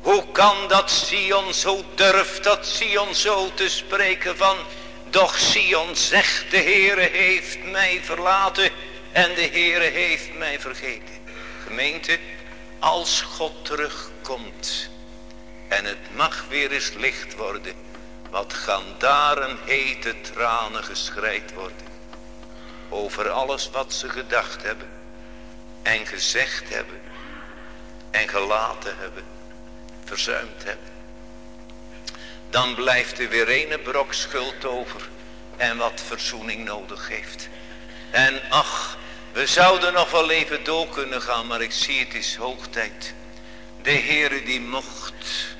Hoe kan dat Sion zo durft, dat Sion zo te spreken van, doch Sion zegt, de Heere heeft mij verlaten en de Heere heeft mij vergeten. Gemeente, als God terugkomt en het mag weer eens licht worden, wat een hete tranen geschreid worden. Over alles wat ze gedacht hebben en gezegd hebben en gelaten hebben verzuimd hebt. Dan blijft er weer een brok schuld over. En wat verzoening nodig heeft. En ach, we zouden nog wel even door kunnen gaan. Maar ik zie het is hoog tijd. De Heere die mocht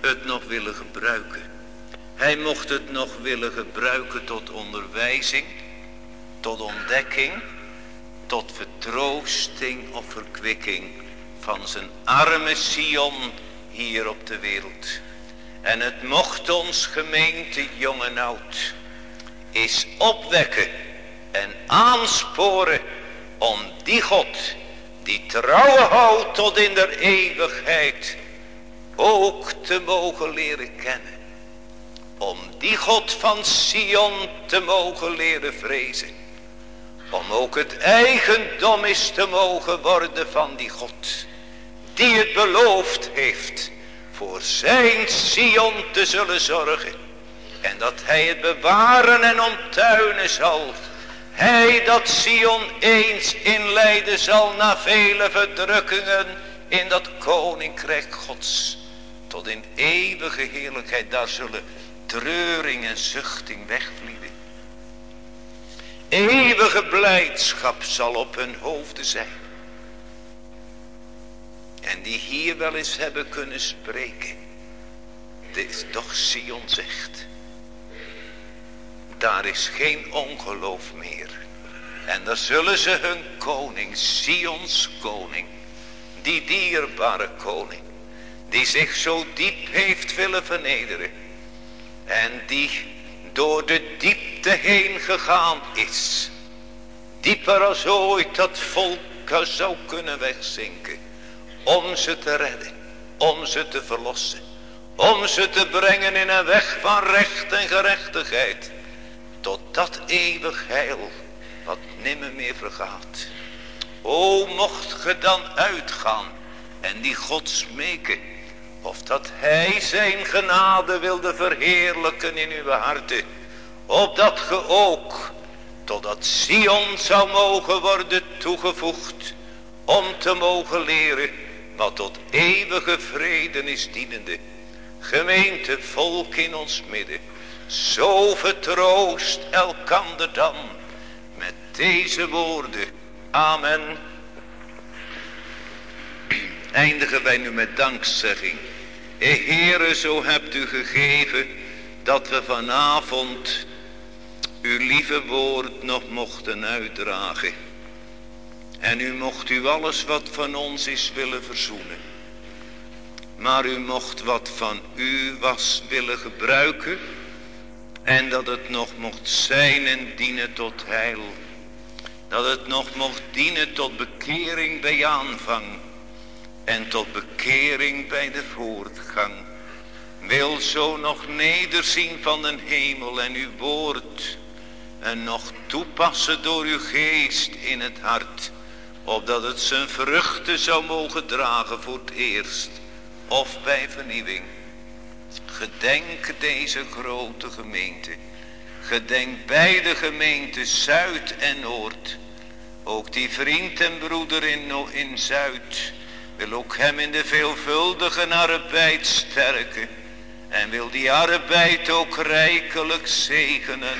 het nog willen gebruiken. Hij mocht het nog willen gebruiken tot onderwijzing. Tot ontdekking. Tot vertroosting of verkwikking van zijn arme Sion hier op de wereld. En het mocht ons gemeente jong en oud is opwekken en aansporen om die God die trouwen houdt tot in der eeuwigheid ook te mogen leren kennen. Om die God van Sion te mogen leren vrezen. Om ook het eigendom is te mogen worden van die God die het beloofd heeft voor zijn Sion te zullen zorgen. En dat hij het bewaren en omtuinen zal. Hij dat Sion eens inleiden zal na vele verdrukkingen in dat koninkrijk gods. Tot in eeuwige heerlijkheid daar zullen treuring en zuchting wegvlieden. Eeuwige blijdschap zal op hun hoofden zijn. En die hier wel eens hebben kunnen spreken. Dit is toch Sion zegt. Daar is geen ongeloof meer. En dan zullen ze hun koning, Sions koning. Die dierbare koning. Die zich zo diep heeft willen vernederen. En die door de diepte heen gegaan is. Dieper als ooit dat volk zou kunnen wegzinken om ze te redden, om ze te verlossen, om ze te brengen in een weg van recht en gerechtigheid, tot dat eeuwig heil, wat nimmer meer vergaat. O, mocht ge dan uitgaan en die God smeken, of dat hij zijn genade wilde verheerlijken in uw harten, opdat ge ook totdat Sion zou mogen worden toegevoegd, om te mogen leren wat tot eeuwige vrede is dienende. Gemeente, volk in ons midden. Zo vertroost elkander dan met deze woorden. Amen. Eindigen wij nu met dankzegging. Heere, zo hebt u gegeven dat we vanavond uw lieve woord nog mochten uitdragen. En u mocht u alles wat van ons is willen verzoenen. Maar u mocht wat van u was willen gebruiken. En dat het nog mocht zijn en dienen tot heil. Dat het nog mocht dienen tot bekering bij aanvang. En tot bekering bij de voortgang. Wil zo nog nederzien van den hemel en uw woord. En nog toepassen door uw geest in het hart opdat het zijn vruchten zou mogen dragen voor het eerst of bij vernieuwing. Gedenk deze grote gemeente. Gedenk beide gemeenten Zuid en Noord. Ook die vriend en broeder in, in Zuid wil ook hem in de veelvuldige arbeid sterken. En wil die arbeid ook rijkelijk zegenen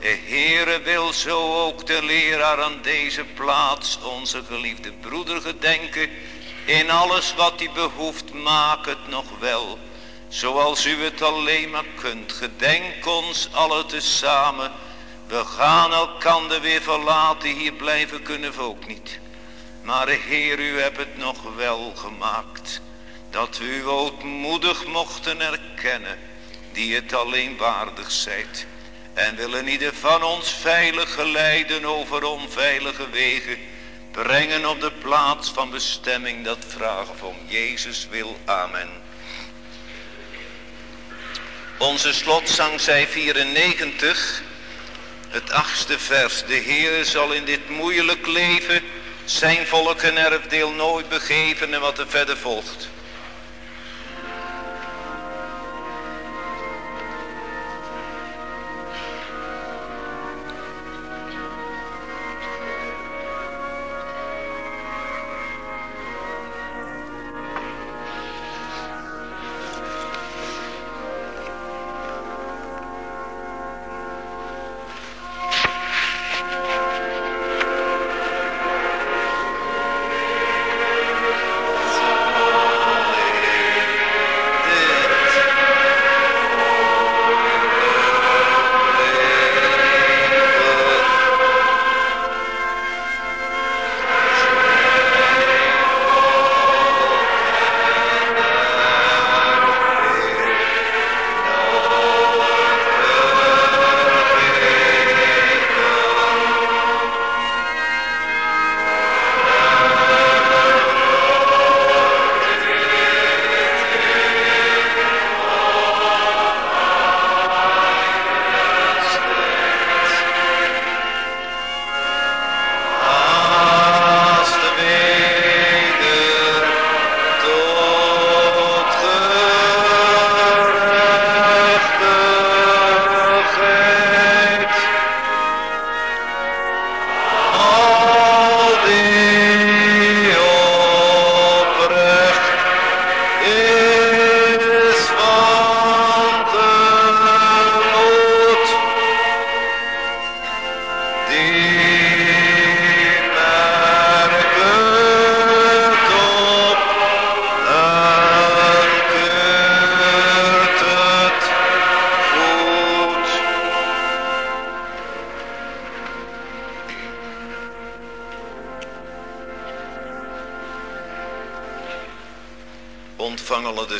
de Heere wil zo ook de leraar aan deze plaats, onze geliefde broeder, gedenken. In alles wat hij behoeft, maak het nog wel. Zoals u het alleen maar kunt. Gedenk ons alle tezamen. We gaan elkander weer verlaten, hier blijven kunnen we ook niet. Maar Heer, u hebt het nog wel gemaakt. Dat u ootmoedig mochten erkennen, die het alleen waardig zijt. En willen ieder van ons veilig geleiden over onveilige wegen. Brengen op de plaats van bestemming dat vragen van Jezus wil. Amen. Onze slotzang zij 94. Het achtste vers. De Heer zal in dit moeilijk leven zijn volk en erfdeel nooit begeven en wat er verder volgt.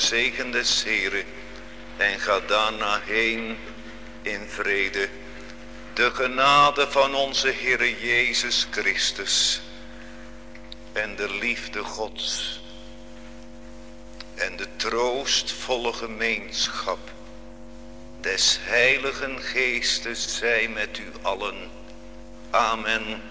Zegen des Heren en ga daarna heen in vrede. De genade van onze Heere Jezus Christus en de liefde Gods en de troostvolle gemeenschap des heiligen geestes zij met u allen. Amen.